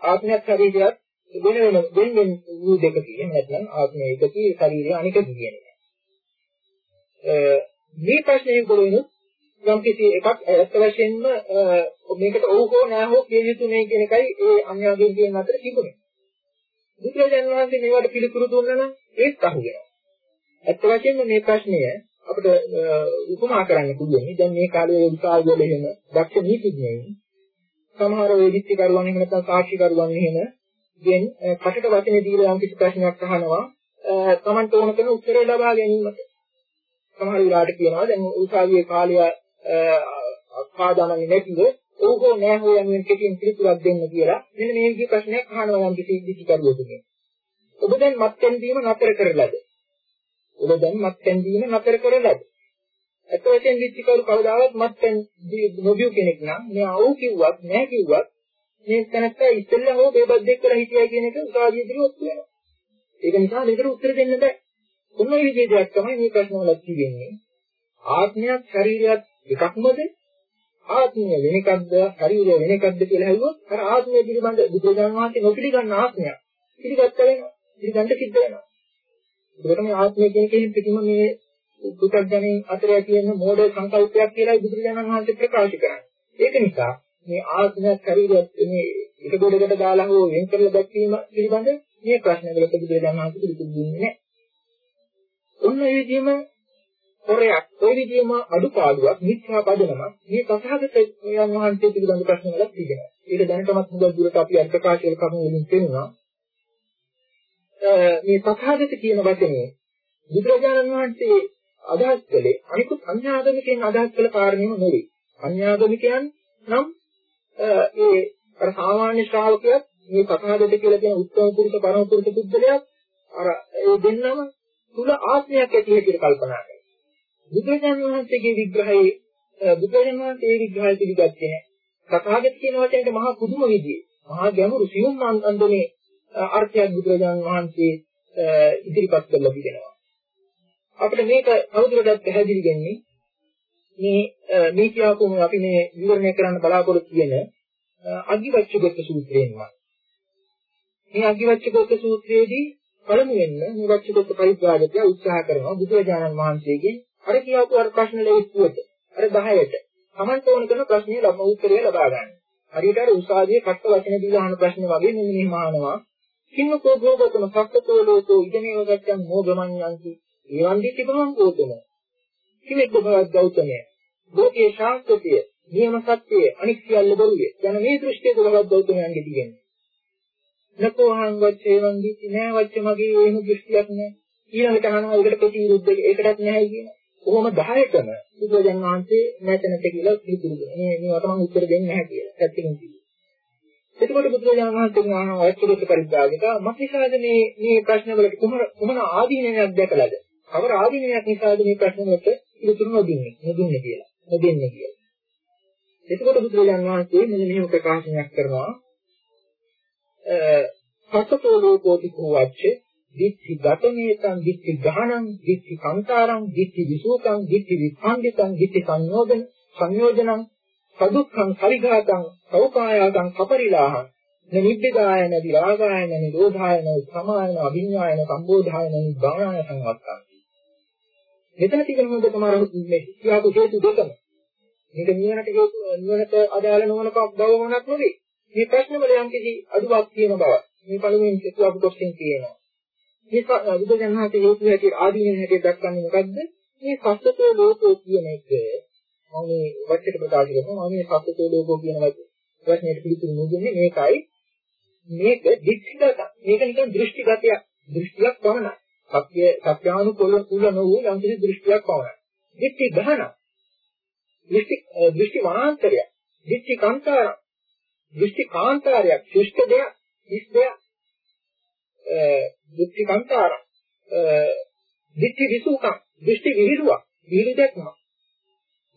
ආත්මයක් ශරීරයක් වෙන වෙන වෙන වෙන වූ දෙකකි එහෙම නැත්නම් ආත්මය එකකි ශරීරය අනිකකි කියන එක. මේ ප්‍රශ්නේ කොළොයිනු යම් කිසි එකක් ඇත්ත වශයෙන්ම මේකට ඔව් හෝ නෑ හෝ කිය යුතු මේ කියන එකයි ඒ අන්‍යයන්ගෙන් කියන අතර තිබුණේ. බුදුරජාණන් වහන්සේ මේවට පිළිතුරු දුන්නා නම් ඒත් අහුවෙනවා. ඇත්ත වශයෙන්ම මේ ප්‍රශ්නය අපිට උපමා කරන්න පුළුවන්. දැන් මේ කාලේ විසාල් වල එහෙම දක්ෂ නීතිඥයින් සමහර වේදිත්‍ය කරුවන් එහෙම නැත්නම් සාක්ෂි කරුවන් එහෙම ගෙන් කටට වචනේ දීලා යම් කිසි ප්‍රශ්නයක් අහනවා තමන්ට ඕන කරන උත්තරය ලබා ගැනීමට සමහර වෙලාවට කියනවා දැන් උසාවියේ කාලය පාදාමන්නේ නැතිව ඔව් හෝ නෑ හෝ යනුවෙන් කෙටියෙන් පිළිතුරක් දෙන්න කියලා. මෙන්න මේ විදිහේ ප්‍රශ්නයක් අහනවා යම් කිසි විදිහකරුවෙකුගෙන් ඔබ දැන් මත්පැන් දීම නතර කරලාද? ඔබ දැන් මත්පැන් දීම නතර කරලාද? අත වශයෙන් විචිකරු කවදාවත් මත්පැන් නොබියු කෙනෙක් නම් මෙයා ඔව් කිව්වත් නෑ කිව්වත් මේ තැනත්තා ඉස්සෙල්ලා හෝ බේබද්දෙක් කියලා හිටියා කියන එක උසාවියේ දිනුවත් වෙනවා. ඒක නිසා මේකට උත්තර දෙන්න බෑ. කොහොම විදිහට තමයි මේ ප්‍රශ්න වල තියෙන්නේ ආත්මයක් ශරීරයක් එකක්මද? ආත්මය වෙන එකක්ද ශරීරය වෙන එකක්ද කියලා ඇහුවොත් අර ආත්මය පිළිබඳ බුදුරජාණන් වහන්සේ නොපිළිගන්න ආත්මයක්. පිළිගත්ත වෙනවා පිළිගන්න සිද්ධ වෙනවා. ඒකට මේ ආත්මය කියන කෙනෙක් පිටිම මේ පුතග්ජනෙන් අතර තියෙන මෝඩ සංකල්පයක් කියලා බුදුරජාණන් වහන්සේ ප්‍රකාශ කරන්නේ ඒක නිසා මේ ආත්මයක් ශරීරයක් මේ එක ගොඩකට දාලා හෝ වෙන් කරලා දැක්වීම පිළිබඳ මේ ප්‍රශ්නවලට බුදුරජාණන් වහන්සේ පිළිතුරු දුන්නේ නැහැ. ඔන්න ඒ විදිහම හොරයක් ওই විදිහම අඩුපාඩුවක් මිත්‍යා පදනමක් මේ තථාගතයන් වහන්සේ පිළිබඳ ප්‍රශ්න වලක් තිබෙනවා. ඒක දැනටමත් මුගල් දුරට අපි අර්ථ ප්‍රකාශ කළ කරුණු වලින් තේරුණා. මේ තථාගත කියන වචනේ බුදුරජාණන් වහන්සේ අදහස් කළේ අනිකුත් අන්‍යාගමිකයන් අදහස් කළ කාරණේම නෙවෙයි. අන්‍යාගමිකයන් නම් ඒ අර සාමාන්‍ය ශ්‍රාවකයෙක් මේ තථාගත කියලා කියන උත්තම පුරුෂ පරම පුරුෂ පුද්ගලයා අර ඒ දෙන්නම තුල ආත්මයක් ඇති හැටියට කල්පනා කරනවා. බුදුරජාණන් වහන්සේගේ විග්‍රහයේ බුදුරජාණන් වහන්සේ ඒ විග්‍රහය පිළිගත්තේ නැහැ. තථාගත කියන වචනයට මහා පුදුම විදිහේ මහා ගැඹුරු සියුම් අන්දමේ අර්ථයක් බුදුරජාණන් වහන්සේ ඉදිරිපත් කරලා තිබෙනවා. අපිට මේක අවුරුද්දකට පැහැදිලි වෙන්නේ මේ මේ කියවපුවම අපි මේ විවරණය කරන්න බලාපොරොත්තු වෙන අග්ගිවච්ඡගත සූත්‍රයෙන්මයි. මේ අග්ගිවච්ඡගත සූත්‍රයේදී පළමුවෙන්ම මේ වච්ඡගත පරිත්‍යාගය උත්සාහ කරනවා බුදුරජාණන් වහන්සේගේ අර කියවපු අර ප්‍රශ්න ලැබෙච්චුවට අර 10ට Tamanට ඕන කරන ප්‍රශ්නේ ලබ උත්තරය ලබා ගන්න. හරියට අර උසාවියේ කට්ට වචන දීලා අහන ප්‍රශ්න වගේ මෙන්න මෙහෙම අහනවා. කින්නකෝ භෝගතම සක්කතෝ ලෝකෝ ඉදමේව ගච්ඡන් මොගමඤ්ඤන්ති. ඒවන් දිටි බවං ගෝතම. කිමෙක් බවත් ගෞතමය. ලෝකේ ශාස්ත්‍රය, නියම සත්‍යය, අනික් සියල්ල බොරුය. යන මේ දෘෂ්ටියද බවත් ගෞතමයන්ගේ තියෙන්නේ. නකෝහං වච්චේවං දිටි නෑ වච්ච මගේ එහෙම දෘෂ්ටියක් නෑ. ඊළඟට අහනවා ඒකට ප්‍රතිවිරුද්ධ ඒකටත් නැහැ කියනවා. කොහොම 10ටම බුදුරජාන් වහන්සේ නැත නැත කියලා පිළිතුරු දෙනවා. මේ මේවට මම උත්තර දෙන්නේ නැහැ කියලා. පැත්තකින් කිව්වා. එතකොට බුදුරජාණන් වහන්සේ කියනවා වෛද්‍යලෝක පරිද්දාගික මක්නිසාද මේ මේ ප්‍රශ්න වලට කුමන කුමන ආදීනයක් දැකලාද? කවර ආදීනයක් නිසාද මේ ප්‍රශ්න වලට පිළිතුරු නොදුන්නේ? නොදුන්නේ කියලා. නොදෙන්නේ කියලා. එතකොට බුදුරජාණන් වහන්සේ මෙන්න මෙහෙම ප්‍රකාශනයක් කරනවා. අ සතතෝ ලෝකෝති කෝවච්චේ දිට්ඨි ගතමේතං දිට්ඨි ගහනං දිට්ඨි සංකාරං දිට්ඨි විසූකං දිට්ඨි විස්ඛණ්ඩිතං දිට්ඨි සංයෝජන සංයෝජනං සදුක්ඛං පරිඝාතං සෞපායාතං කපරිලාහං නිබ්බිදායන විරාගායන නිරෝධායන සමායන අභිඥායන සම්බෝධායන නිබ්බානාය සංවත්තං. මෙතන තියෙන හොඳ තමයි මේ කියපු හේතු දෙකම. මේක නිවනට හේතු නිවනට අදාළ නොවන බව මොනක් නෙවෙයි. මේ ප්‍රශ්න වල යම් කිසි අඩුවක් තියෙන බව. මේ පළමුවෙන් කියපු කොටසෙන් කියනවා මේ බුදුජානක හේතු හැටියට ආදීන හැටියට දක්වන්නේ මොකද්ද? මේ සත්‍යතෝ ලෝකෝ කියන එක. මම මේ වචන ප්‍රකාශ කරනවා මම මේ සත්‍යතෝ ලෝකෝ කියන වචනයට පිළිතුරු නෙන්නේ මේකයි. මේක දික්ඛිගත මේක නිකන් දෘෂ්ටිගතයක්. දෘෂ්ටියක් පමණයි. සත්‍ය සත්‍යානුකූල කුල නොවු යම් කිසි දෘෂ්ටියක් පමණයි. දික්ඛි ගහන. දෘෂ්ටි දෘෂ්ටි වනාන්තරය දික්ඛි කාන්තාර දෘෂ්ටි කාන්තාරයක්. ශිෂ්ට දෙයක්. ඉස් දෙයක් දෘෂ්ටි සංකාර දෘෂ්ටි විසුකම් දෘෂ්ටි විහිළුවක් විහිළු දැක්ම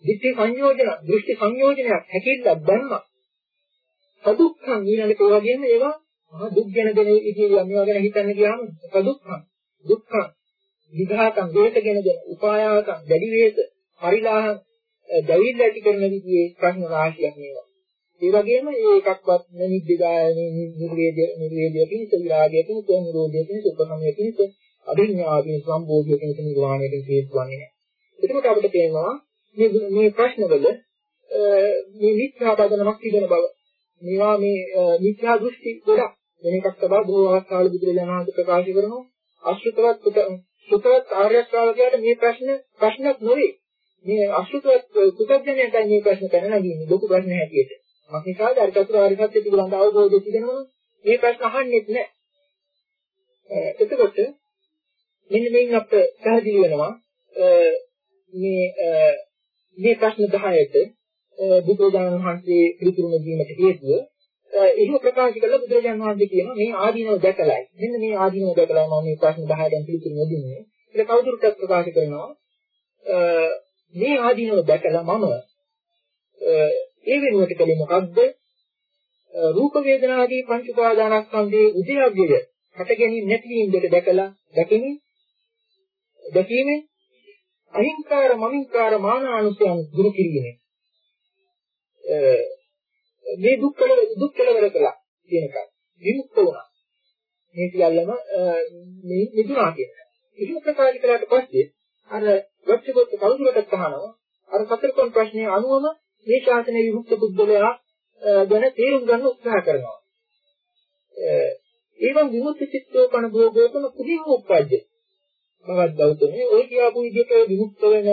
දෘෂ්ටි සංයෝජන දෘෂ්ටි සංයෝජනයක් හැකිල්ලක් දැම්ම සදුක්ඛං ඊළඟට ඒ වගේම ඒවා මහා දුක් ගැන දෙන ඉතිරිය මේවා ගැන හිතන්න ගියාම සදුක්ඛං දුක්ඛං. විඝාතං වේතගෙන දෙන උපායාසං දැඩි වේත පරිලාහං දැවිල්ල ඇති කරන විදිහේ ප්‍රශ්න රාශියක් මේවා. ඒ වගේම ඒ එකක්වත් නිද්දිගායනේ නිර්වේදය නිර්වේදය පිණිස විරාගය පිණිස නිරෝධය පිණිස උපසමය පිණිස අභිඥාදී සම්බෝධිය පිණිස නිර්වාණයට හේතු වන්නේ නැහැ. එතකොට අපිට තේරෙනවා මේ මේ ප්‍රශ්නවල මේ මිත්‍යා පදනමක් තිබෙන බව. මේවා මේ මිත්‍යා දෘෂ්ටි ගොඩක් වෙන එකක් තමයි බොහෝ අවස්ථාවල බුදුරජාණන් වහන්සේ ප්‍රකාශ කරනවා අසුතවත් සුතවත් ආර්ය ශ්‍රාවකයාට මේ ප්‍රශ්න ප්‍රශ්නක් නෙවෙයි. මේ අසුතවත් කුතඥයන්ට මේ ප්‍රශ්න පැන නගින්නේ ලොකු ප්‍රශ්න හැටියට. මක්නිසාද අර චතුරාර්ය සත්‍ය පිළිබඳ අවබෝධය තිබෙනවා මේ ප්‍රශ්න අහන්නෙත් නැහැ. එතකොට මෙන්න මේන් අපිට පැහැදිලි වෙනවා මේ මේ ප්‍රශ්න 10ට බුදුරජාණන් වහන්සේ පිළිතුරු දීමට හේතුව එහෙම ප්‍රකාශ කළා බුදුරජාණන් වහන්සේ කියනවා මේ ආදීනව දැකලායි. මෙන්න මේ ආදීනව දැකලා මම මේ ප්‍රශ්න 10ෙන් පිළිතුරු දෙන්නේ. ඒක කවුරුටත් ප්‍රකාශ කරනවා මේ ආදීනව දැකලා මම ඒ වෙනුවට කලේ මොකද්ද? රූප වේදනා ආදී පංච උපාදානස්කන්ධයේ උදයග්ගය හට ගැනීම නැති වීම දෙක දැකලා දැකීමෙන් දැකීමෙන් අහිංකාර මමින්කාර මානානුසයන් දුරු කිරීමෙන් මේ දුක් වල දුක් කෙලවර කළා කියන එක විමුක්ත වුණා මේ සියල්ලම මේ නිදුනා කියන එක. ඉතින් ප්‍රකාශ කළාට පස්සේ අර වච්චකොත් කවුරුකට අහනවා අර සතරකොන් ප්‍රශ්නේ අනුවම මේ ශාසනයේ විමුක්ත පුද්ගලයා ගැන තේරුම් ගන්න උත්සාහ කරනවා. ඒවම් විමුක්ති චිත්තෝපන භෝගෝපන කුදීම උප්පජ්ජ. බවත් ගෞතමේ ඔය කියාපු විදිහට විමුක්ත වෙන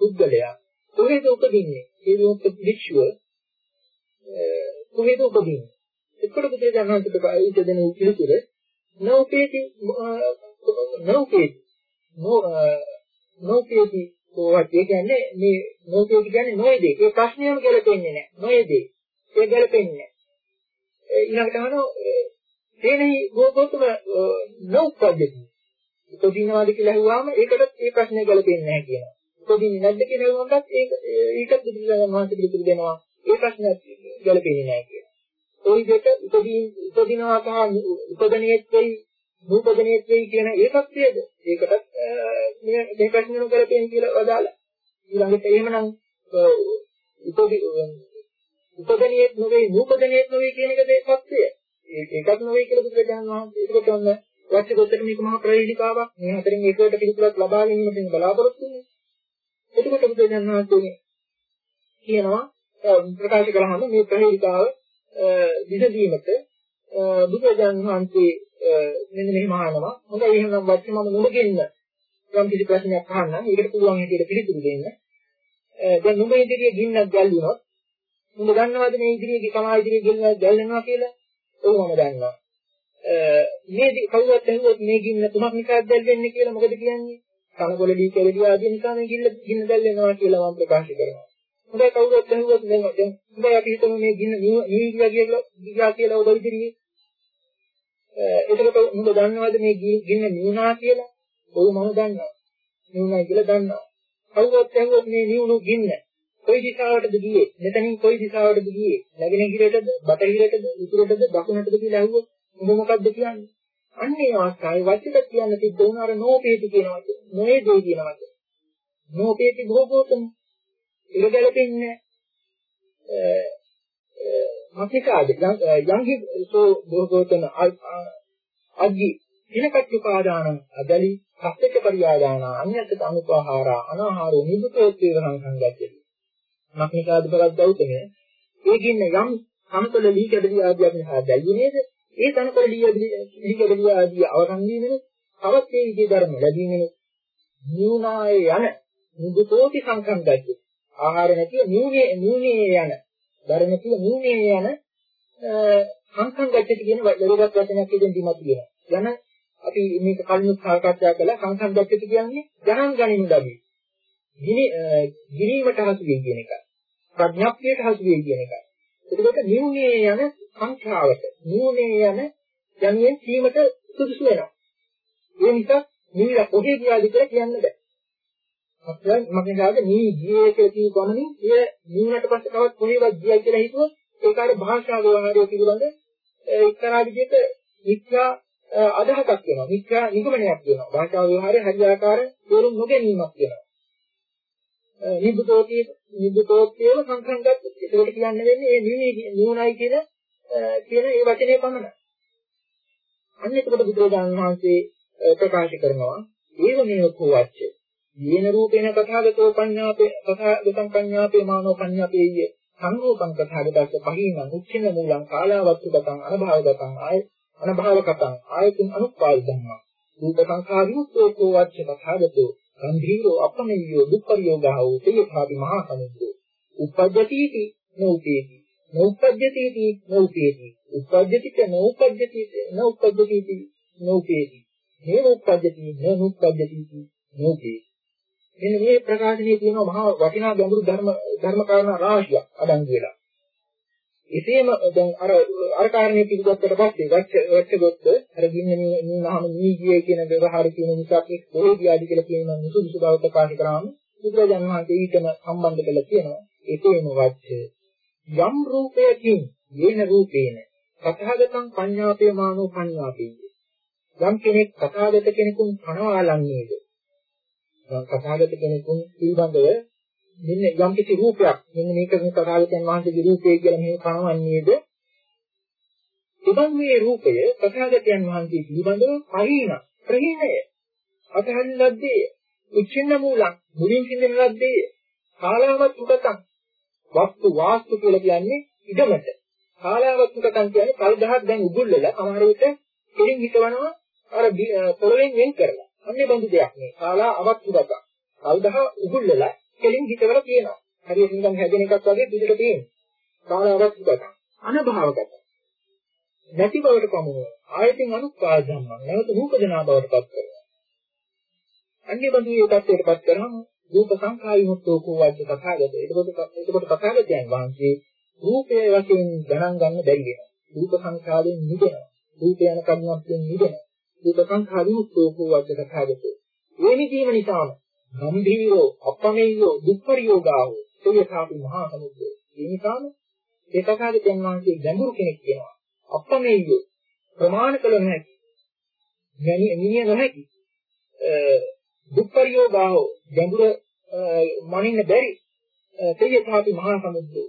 පුද්ගලයා කොහෙද උපදින්නේ? ඒ විමුක්ත භික්ෂුව කොහෙද උපදින්නේ? එක්කොට බුදුරජාණන් වහන්සේ පාවිච්චි දෙන පිළිතුර නෝපේති නෝපේති නෝපේති කොහොමද කියන්නේ මේ නෝපේති කියන්නේ නොයේදී. ඒ ප්‍රශ්නයම ගැලපෙන්නේ නැහැ. නොයේදී. ඒ ගැලපෙන්නේ නැහැ. ඊළඟට අහනවා තේනෙහි ගෝතම නෝපද්දති. උපදිනවාද කියලා අහුවාම ඒකට ඒ ප්‍රශ්නේ ගැලපෙන්නේ නැහැ කියනවා. උපදින්නේ නැද්ද කියලා අහුවමත් ඒක ඒකත් බුදුරජාණන් වහන්සේ පිළිතුරු දෙනවා. ඒ ප්‍රශ්නයක් ගැලපෙන්නේ නැහැ කියලා. ওই දෙක උපදීන් උපදිනවා සහ උපදණියෙත් වෙයි නූපදණියෙත් වෙයි කියන ඒකත්වයේද ඒකටත් මේ මේ ප්‍රශ්නෙට ගැලපෙන්නේ කියලා වදාලා. ඊළඟට එහෙමනම් උපදි උපදණියෙත් නොවේ නූපදණියෙත් නොවේ කියන එක දෙකක්ය. ඒකත් නොවේ කියලා බුදුරජාණන් වහන්සේ ඒකට ඔන්න වච්ච දෙකට මේක මහා ප්‍රවේදිකාවක්. මේ හතරෙන් එකකට පිළිතුරක් ලබා ගැනීමට බලාපොරොත්තු වෙන්නේ. එතකොට බුදුරජාණන් වහන්සේ කියනවා ප්‍රකාශ කරාම මේ ප්‍රවේදිකාව විසඳීමට බුදුරජාණන් වහන්සේ මෙන්න මෙහෙම අහනවා. හොඳයි එහෙනම් වච්ච මම නුඹගෙන්න යම් කිසි ප්‍රශ්නයක් අහන්න. ඒකට පුළුවන් හැටියට පිළිතුරු දෙන්න. දැන් නුඹ ඉදිරියේ ගින්නක් ගැල්ලුණොත් නුඹ දන්නවද මේ ඉදිරියේ සමාජ ඉදිරියේ ගින්නක් ගැල්වෙනවා කියලා? ඔව් මම දන්නවා. මේ කවුරුත් ඇහුවොත් මේ ගින්න තුමක් නිසාද දැල්වෙන්නේ කියලා මොකද කියන්නේ? කනකොල දී කෙලදී ආදී නිසා මේ ගින්න ගින්න දැල්වෙනවා කියලා මම ප්‍රකාශ කරනවා. හොඳයි කවුරුත් ඇහුවොත් දැන් දැන් හොඳයි අපි හිතමු මේ ගින්න නිවිලා කියලා ගියා කියලා ඔබ ඉදිරියේ. එතකොට උඹ දන්නවද මේ ගින්න නිවුණා කියලා? ඔව් මම දන්නවා. නිවුණා කියලා දන්නවා. කවුරුත් ඇහුවොත් මේ නිවුණු ගින්න කොයි දිශාවටද ගියේ? මෙතනින් කොයි දිශාවටද ගියේ? නැගෙනහිරටද, බටහිරටද, උතුරටද, දකුණටද කියලා ඇහුවොත් උඹ මොකද්ද කියන්නේ? අන්නේ අවස්ථාවේ වචිත කියන්න තිබ්බ උන අර නෝපේති කියන වචන. නොයේ දේ කියන වචන. නෝපේති භෝගෝතම. ඒක ගැලපෙන්නේ මතිකාද යංගි සෝ භෝගෝතම අග්ගි දිනකච්චුපාදානං අදලි සත්‍යක පරියාදාන අඤ්ඤත් අනුපාහාරා අනාහාරෝ නිදුතෝත්තේ සංගච්ඡති මක්නිකාද බලක් ගෞතමය ඒකින් යම් සමතල ලී කැඩලි ආදියක් නිසා දැල්ුවේ නේද? ඒ තනකොළ ලී කැඩලි ආදී අවසන් වීමනේ. තවත් ඒ විදිහේ ධර්ම ලැබීමනේ. නියුනාය යන නිදුතෝති සංසංගච්ඡති ආහාර නැතිව නියුනේ නියුනේ යන ධර්ම කිය නියුනේ යන සංසංගච්ඡති කියන වැදගත් වචනයක් ඉදින් දීමක් තියෙනවා යන අපි මේක කලින් සාකච්ඡා කළා සංසංගච්ඡති කියන්නේ ගණන් ගනින්න ලැබී ගිනි ගිනීමට හසු වෙයි කියන එකයි ප්‍රඥාප්තියට හසු වෙයි කියන එකයි. එතකොට නියුනේ යන සංඛ්‍යාවට නියුනේ යන යන්නේ කීමට සුදුසු වෙනවා. ඒ නිසා නිවිලා කොහේ ගියාද කියලා කියන්න බෑ. අපිට මගේ දාද නී ගියේ කියලා කියු ගමනින් එය නිවුනට පස්සේ තවත් කොහේවත් ගියයි කියලා හිතුවොත් ඒක අර භාෂා ව්‍යවහාරය පිළිබඳ එක්තරා විදිහට මිත්‍යා අදහසක් වෙනවා. මිත්‍යා නිගමනයක් වෙනවා. භාෂා ව්‍යවහාරයේ හරියාකාර තේරුම් නොගැනීමක් වෙනවා. නිබ්බතෝතිය නිබ්බතෝතියව සංසංගත. ඒකට කියන්න වෙන්නේ මේ නිවුණයි කියන කියන ඒ වචනේ පමණයි. අන්න එතකොට බුදුරජාණන් වහන්සේ ප්‍රකාශ කරනවා ඒව මේ කෝවච්ච යේන රූපේන තථාගතෝ පඤ්ඤාපේ තථාගතං පඤ්ඤාපේ මානෝ පඤ්ඤාපේය සංරූපං තථාගතස්ස පහින මුච්චින මූලං කාලාවත්තුගතං අනභාවගතං ආය අනභාවකතං ආයතින් අනුපාය ධම්මා රූප සංඛාරියුක්තෝ කෝ වච්ච තථාගතෝ ගම්භීරෝ අපමෙය්‍යෝ දුක්ඛරියෝගාහෝ තේයථාපි මහා සමුද්දෝ. උපජ්ජතිති නෝපේති. නෝපජ්ජතිති නෝපේති. උපජ්ජතිත නෝපජ්ජති නෝපජ්ජතිති නෝපේති. මේ නෝපජ්ජති නෝපජ්ජතිති නෝපේති. මෙන්න මේ ප්‍රකාශනයේ තියෙන මහා වටිනා ගැඹුරු ධර්ම ධර්ම කාරණා රාශියක් අඩංගු වෙලා. එසේම දැන් අර අර කාරණේ පිළිගත්තට පස්සේ වච්ච වච්ච ගොත්ත අර ගින්න මේ නහම නීගියේ කියන ව්‍යවහාර කියන නිසා එක් කොහේ ගියාදි කියලා කියන මුසුසු බව ප්‍රකාශ කරාම බුදුරජාණන් වහන්සේ ඊටම සම්බන්ධ කරලා කියනවා ඒකේම වච්ච යම් රූපයකින් යේන රූපේන තථාගතං පඤ්ඤාපේමානෝ පඤ්ඤාපේය යම් කෙනෙක් තථාගත කෙනෙකුන් කනවාලන්නේද කථාගත කෙනෙකුන් පිළිබඳව මෙන්න යම් කිසි රූපයක් මෙන්න මේක මේ කථාගතයන් වහන්සේගේ රූපය කියලා මෙහෙම කනවන්නේද එබන් මේ රූපය කථාගතයන් වහන්සේ පිළිබඳව පරිණ ප්‍රහීනය. අතහරින ලද්දේ උච්චින්න මූලං මුලින් සිඳන ලද්දේ කාලාවත් උකතං වස්තු වාස්තු කියලා කියන්නේ ඉඩමට. කාලාවත් උකතං කියන්නේ කල් දහක් දැන් උගුල්ලලා අමාර විට කෙලින් හිටවනවා අර පොළවෙන් වෙන් කරලා. අන්නේ බඳු දෙයක් නේ. කාලා අවත්තු දක. කල්දහ උගුල්ලලා කෙලින් හිතවල තියෙනවා. හරියට නිකන් හැදෙන එකක් වගේ පිටට තියෙනවා. කාලා අවත්තු දක. අනභාවගත. නැති බවට පමුණුව. ආයතින් අනුපාද ධම්මං. නැවත රූපදනා බවට පත් කරනවා. අන්නේ බඳු මේ තත්ත්වයට පත් කරාම රූප සංඛාය මුත්තෝ කෝවද්ද තථාගත. එතකොට එතකොට තථාගතයන් වහන්සේ රූපය වශයෙන් ගණන් ගන්න බැරි වෙනවා. රූප සංඛාරයෙන් මිදෙනවා. රූප යන කර්මයෙන් මිදෙනවා. දුකං හරිඋත්තෝ වද්ද කතාවතෝ. මේ නිදීම නිසාම ගම්භීරෝ අපමෙය්‍යෝ දුක්ඛරියෝගාවෝ සෝයථාපි මහා සමුද්දේ. ඒ නිසාම ඒ කතාවතෙන් වහන්සේ ගැඹුරු කෙනෙක් කියනවා. අපමෙය්‍යෝ ප්‍රමාණ කළ නොහැකි. ගැනි මිනිය නොහැකි. දුක්ඛරියෝගාවෝ ගැඹුර මනින්න බැරි සෝයථාපි මහා සමුද්දේ.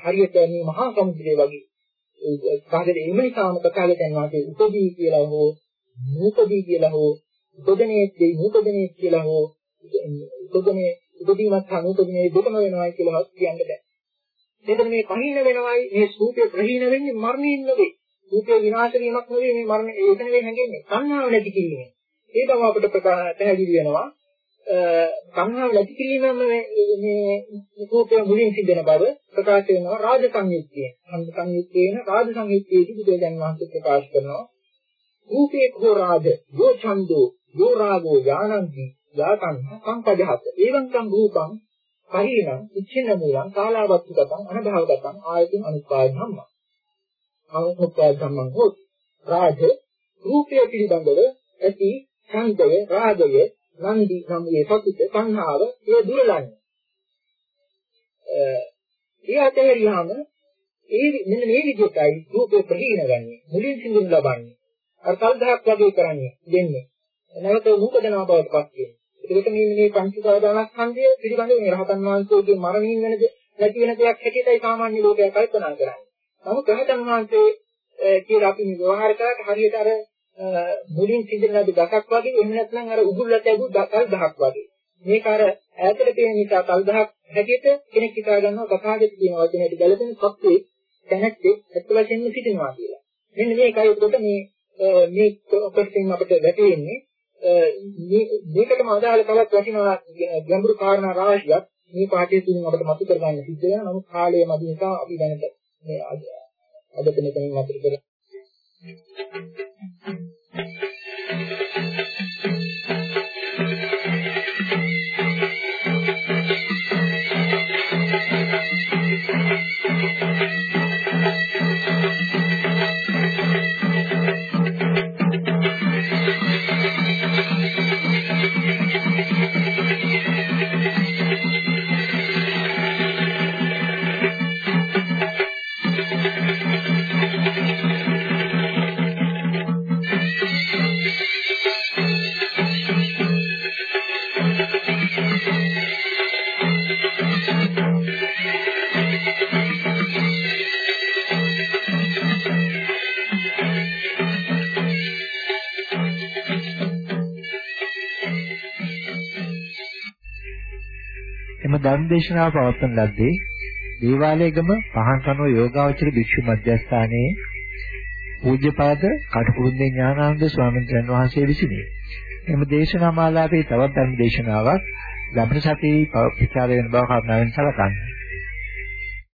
හරියට මේ මහා සමුද්‍රය වගේ කාගෙද එම නිසාම කතාවතෙන් වහන්සේ උපදී කියලා හෝ නූපදී කියලා හෝ උපදනේ දෙයි නූපදනේ කියලා හෝ උපදනේ උපදීමත් හා නූපදනේ දෙකම වෙනවායි කියලා කියන්න බෑ. මෙතන මේ පහින වෙනවායි මේ සූපේ ප්‍රහීන වෙන්නේ මරණින් නෙවෙයි. සූපේ විනාශ වීමක් නෙවෙයි මේ මරණ ඒක නෙවෙයි හැංගෙන්නේ. සංහාව නැති කිරීමෙන්. ඒ බව අපිට පැහැදිලි වෙනවා. සංහාව නැති කිරීමම මේ රූපය මුලින් සිදෙන බව ප්‍රකාශ වෙනවා රාජ සංයුක්තිය. සම්ප සංයුක්තියන රාජ සංයුක්තියදී බුදුරජාණන් වහන්සේ ප්‍රකාශ කරනවා රූපේ ඝෝරාද යෝ ඡන්தோ යෝ රාගෝ යානන්ති යාතං සංපජහත. එවං සං රූපං පරිණ ඉච්ඡින මූලං කාලාවත්තුගතං අනභවගතං ආයතින් අනුපාය ධම්ම. අනුපාය ධම්මං හොත්. රාජ රූපය පිළිබඳව ඇති ඡන්දය රාගය නන්දි නම් මේ සතුට සංහාව ඒ දුරලන්නේ. ඒ අතහැරියාම ඒ මෙන්න මේ විදිහටයි රූපේ ප්‍රහීන ගන්නේ මුලින් සිඳුන් ලබන්නේ. අර කල්දහක් වගේ කරන්නේ දෙන්නේ. නැවත රූපදනා බවට පත් වෙනවා. ඒකට මේ මේ පංචකාදානස්කන්ධය පිළිබඳව මේ රහතන් වහන්සේගේ මරණින් වෙන නැති වෙන දෙයක් හැටියටයි සාමාන්‍ය ලෝකයා කල්පනා කරන්නේ. නමුත් රහතන් වහන්සේ කියලා අපි ව්‍යවහාර කරාට හරියට අර මුලින් සිඳන ලද දසක් වගේ එහෙම නැත්නම් අර උගුල්ලට ඇගු කල් දහක් වගේ. මේක අර ඈතට තියෙන නිසා කල් දහක් හැටියට කෙනෙක් හිතා ගන්නවා කතාවෙත් කියන වචනයට ගැලපෙන සත්‍යයේ තැනැත්තේ ඇත්ත වශයෙන්ම සිටිනවා කියලා. මෙන්න මේකයි උඩට මේ මේ කොටසින් අපිට වැටෙන්නේ මේකටම අදාළ තවත් වටිනා ගැඹුරු කාරණා රාශියක් මේ පාඩිය තුලින් අපිට මතු කරගන්න සිද්ධ වෙනවා. නමුත් කාලය මදි නිසා අපි දැනට මේ අද අද මෙතනින් අතර කරලා ධර්ම දේශනාව පවත්වන ලද්දේ දේවාලයේගම පහන්සනුව යෝගාවචර භික්ෂු මධ්‍යස්ථානයේ පූජ්‍යපාද කටුකුරුන්දේ ඥානානන්ද ස්වාමීන් වහන්සේ විසිනි. එම දේශනා මාලාවේ තවත් ධර්ම දේශනාවක් ලබන සතියේ ප්‍රචාරය වෙන බව කරුණාවෙන් සලකන්නේ.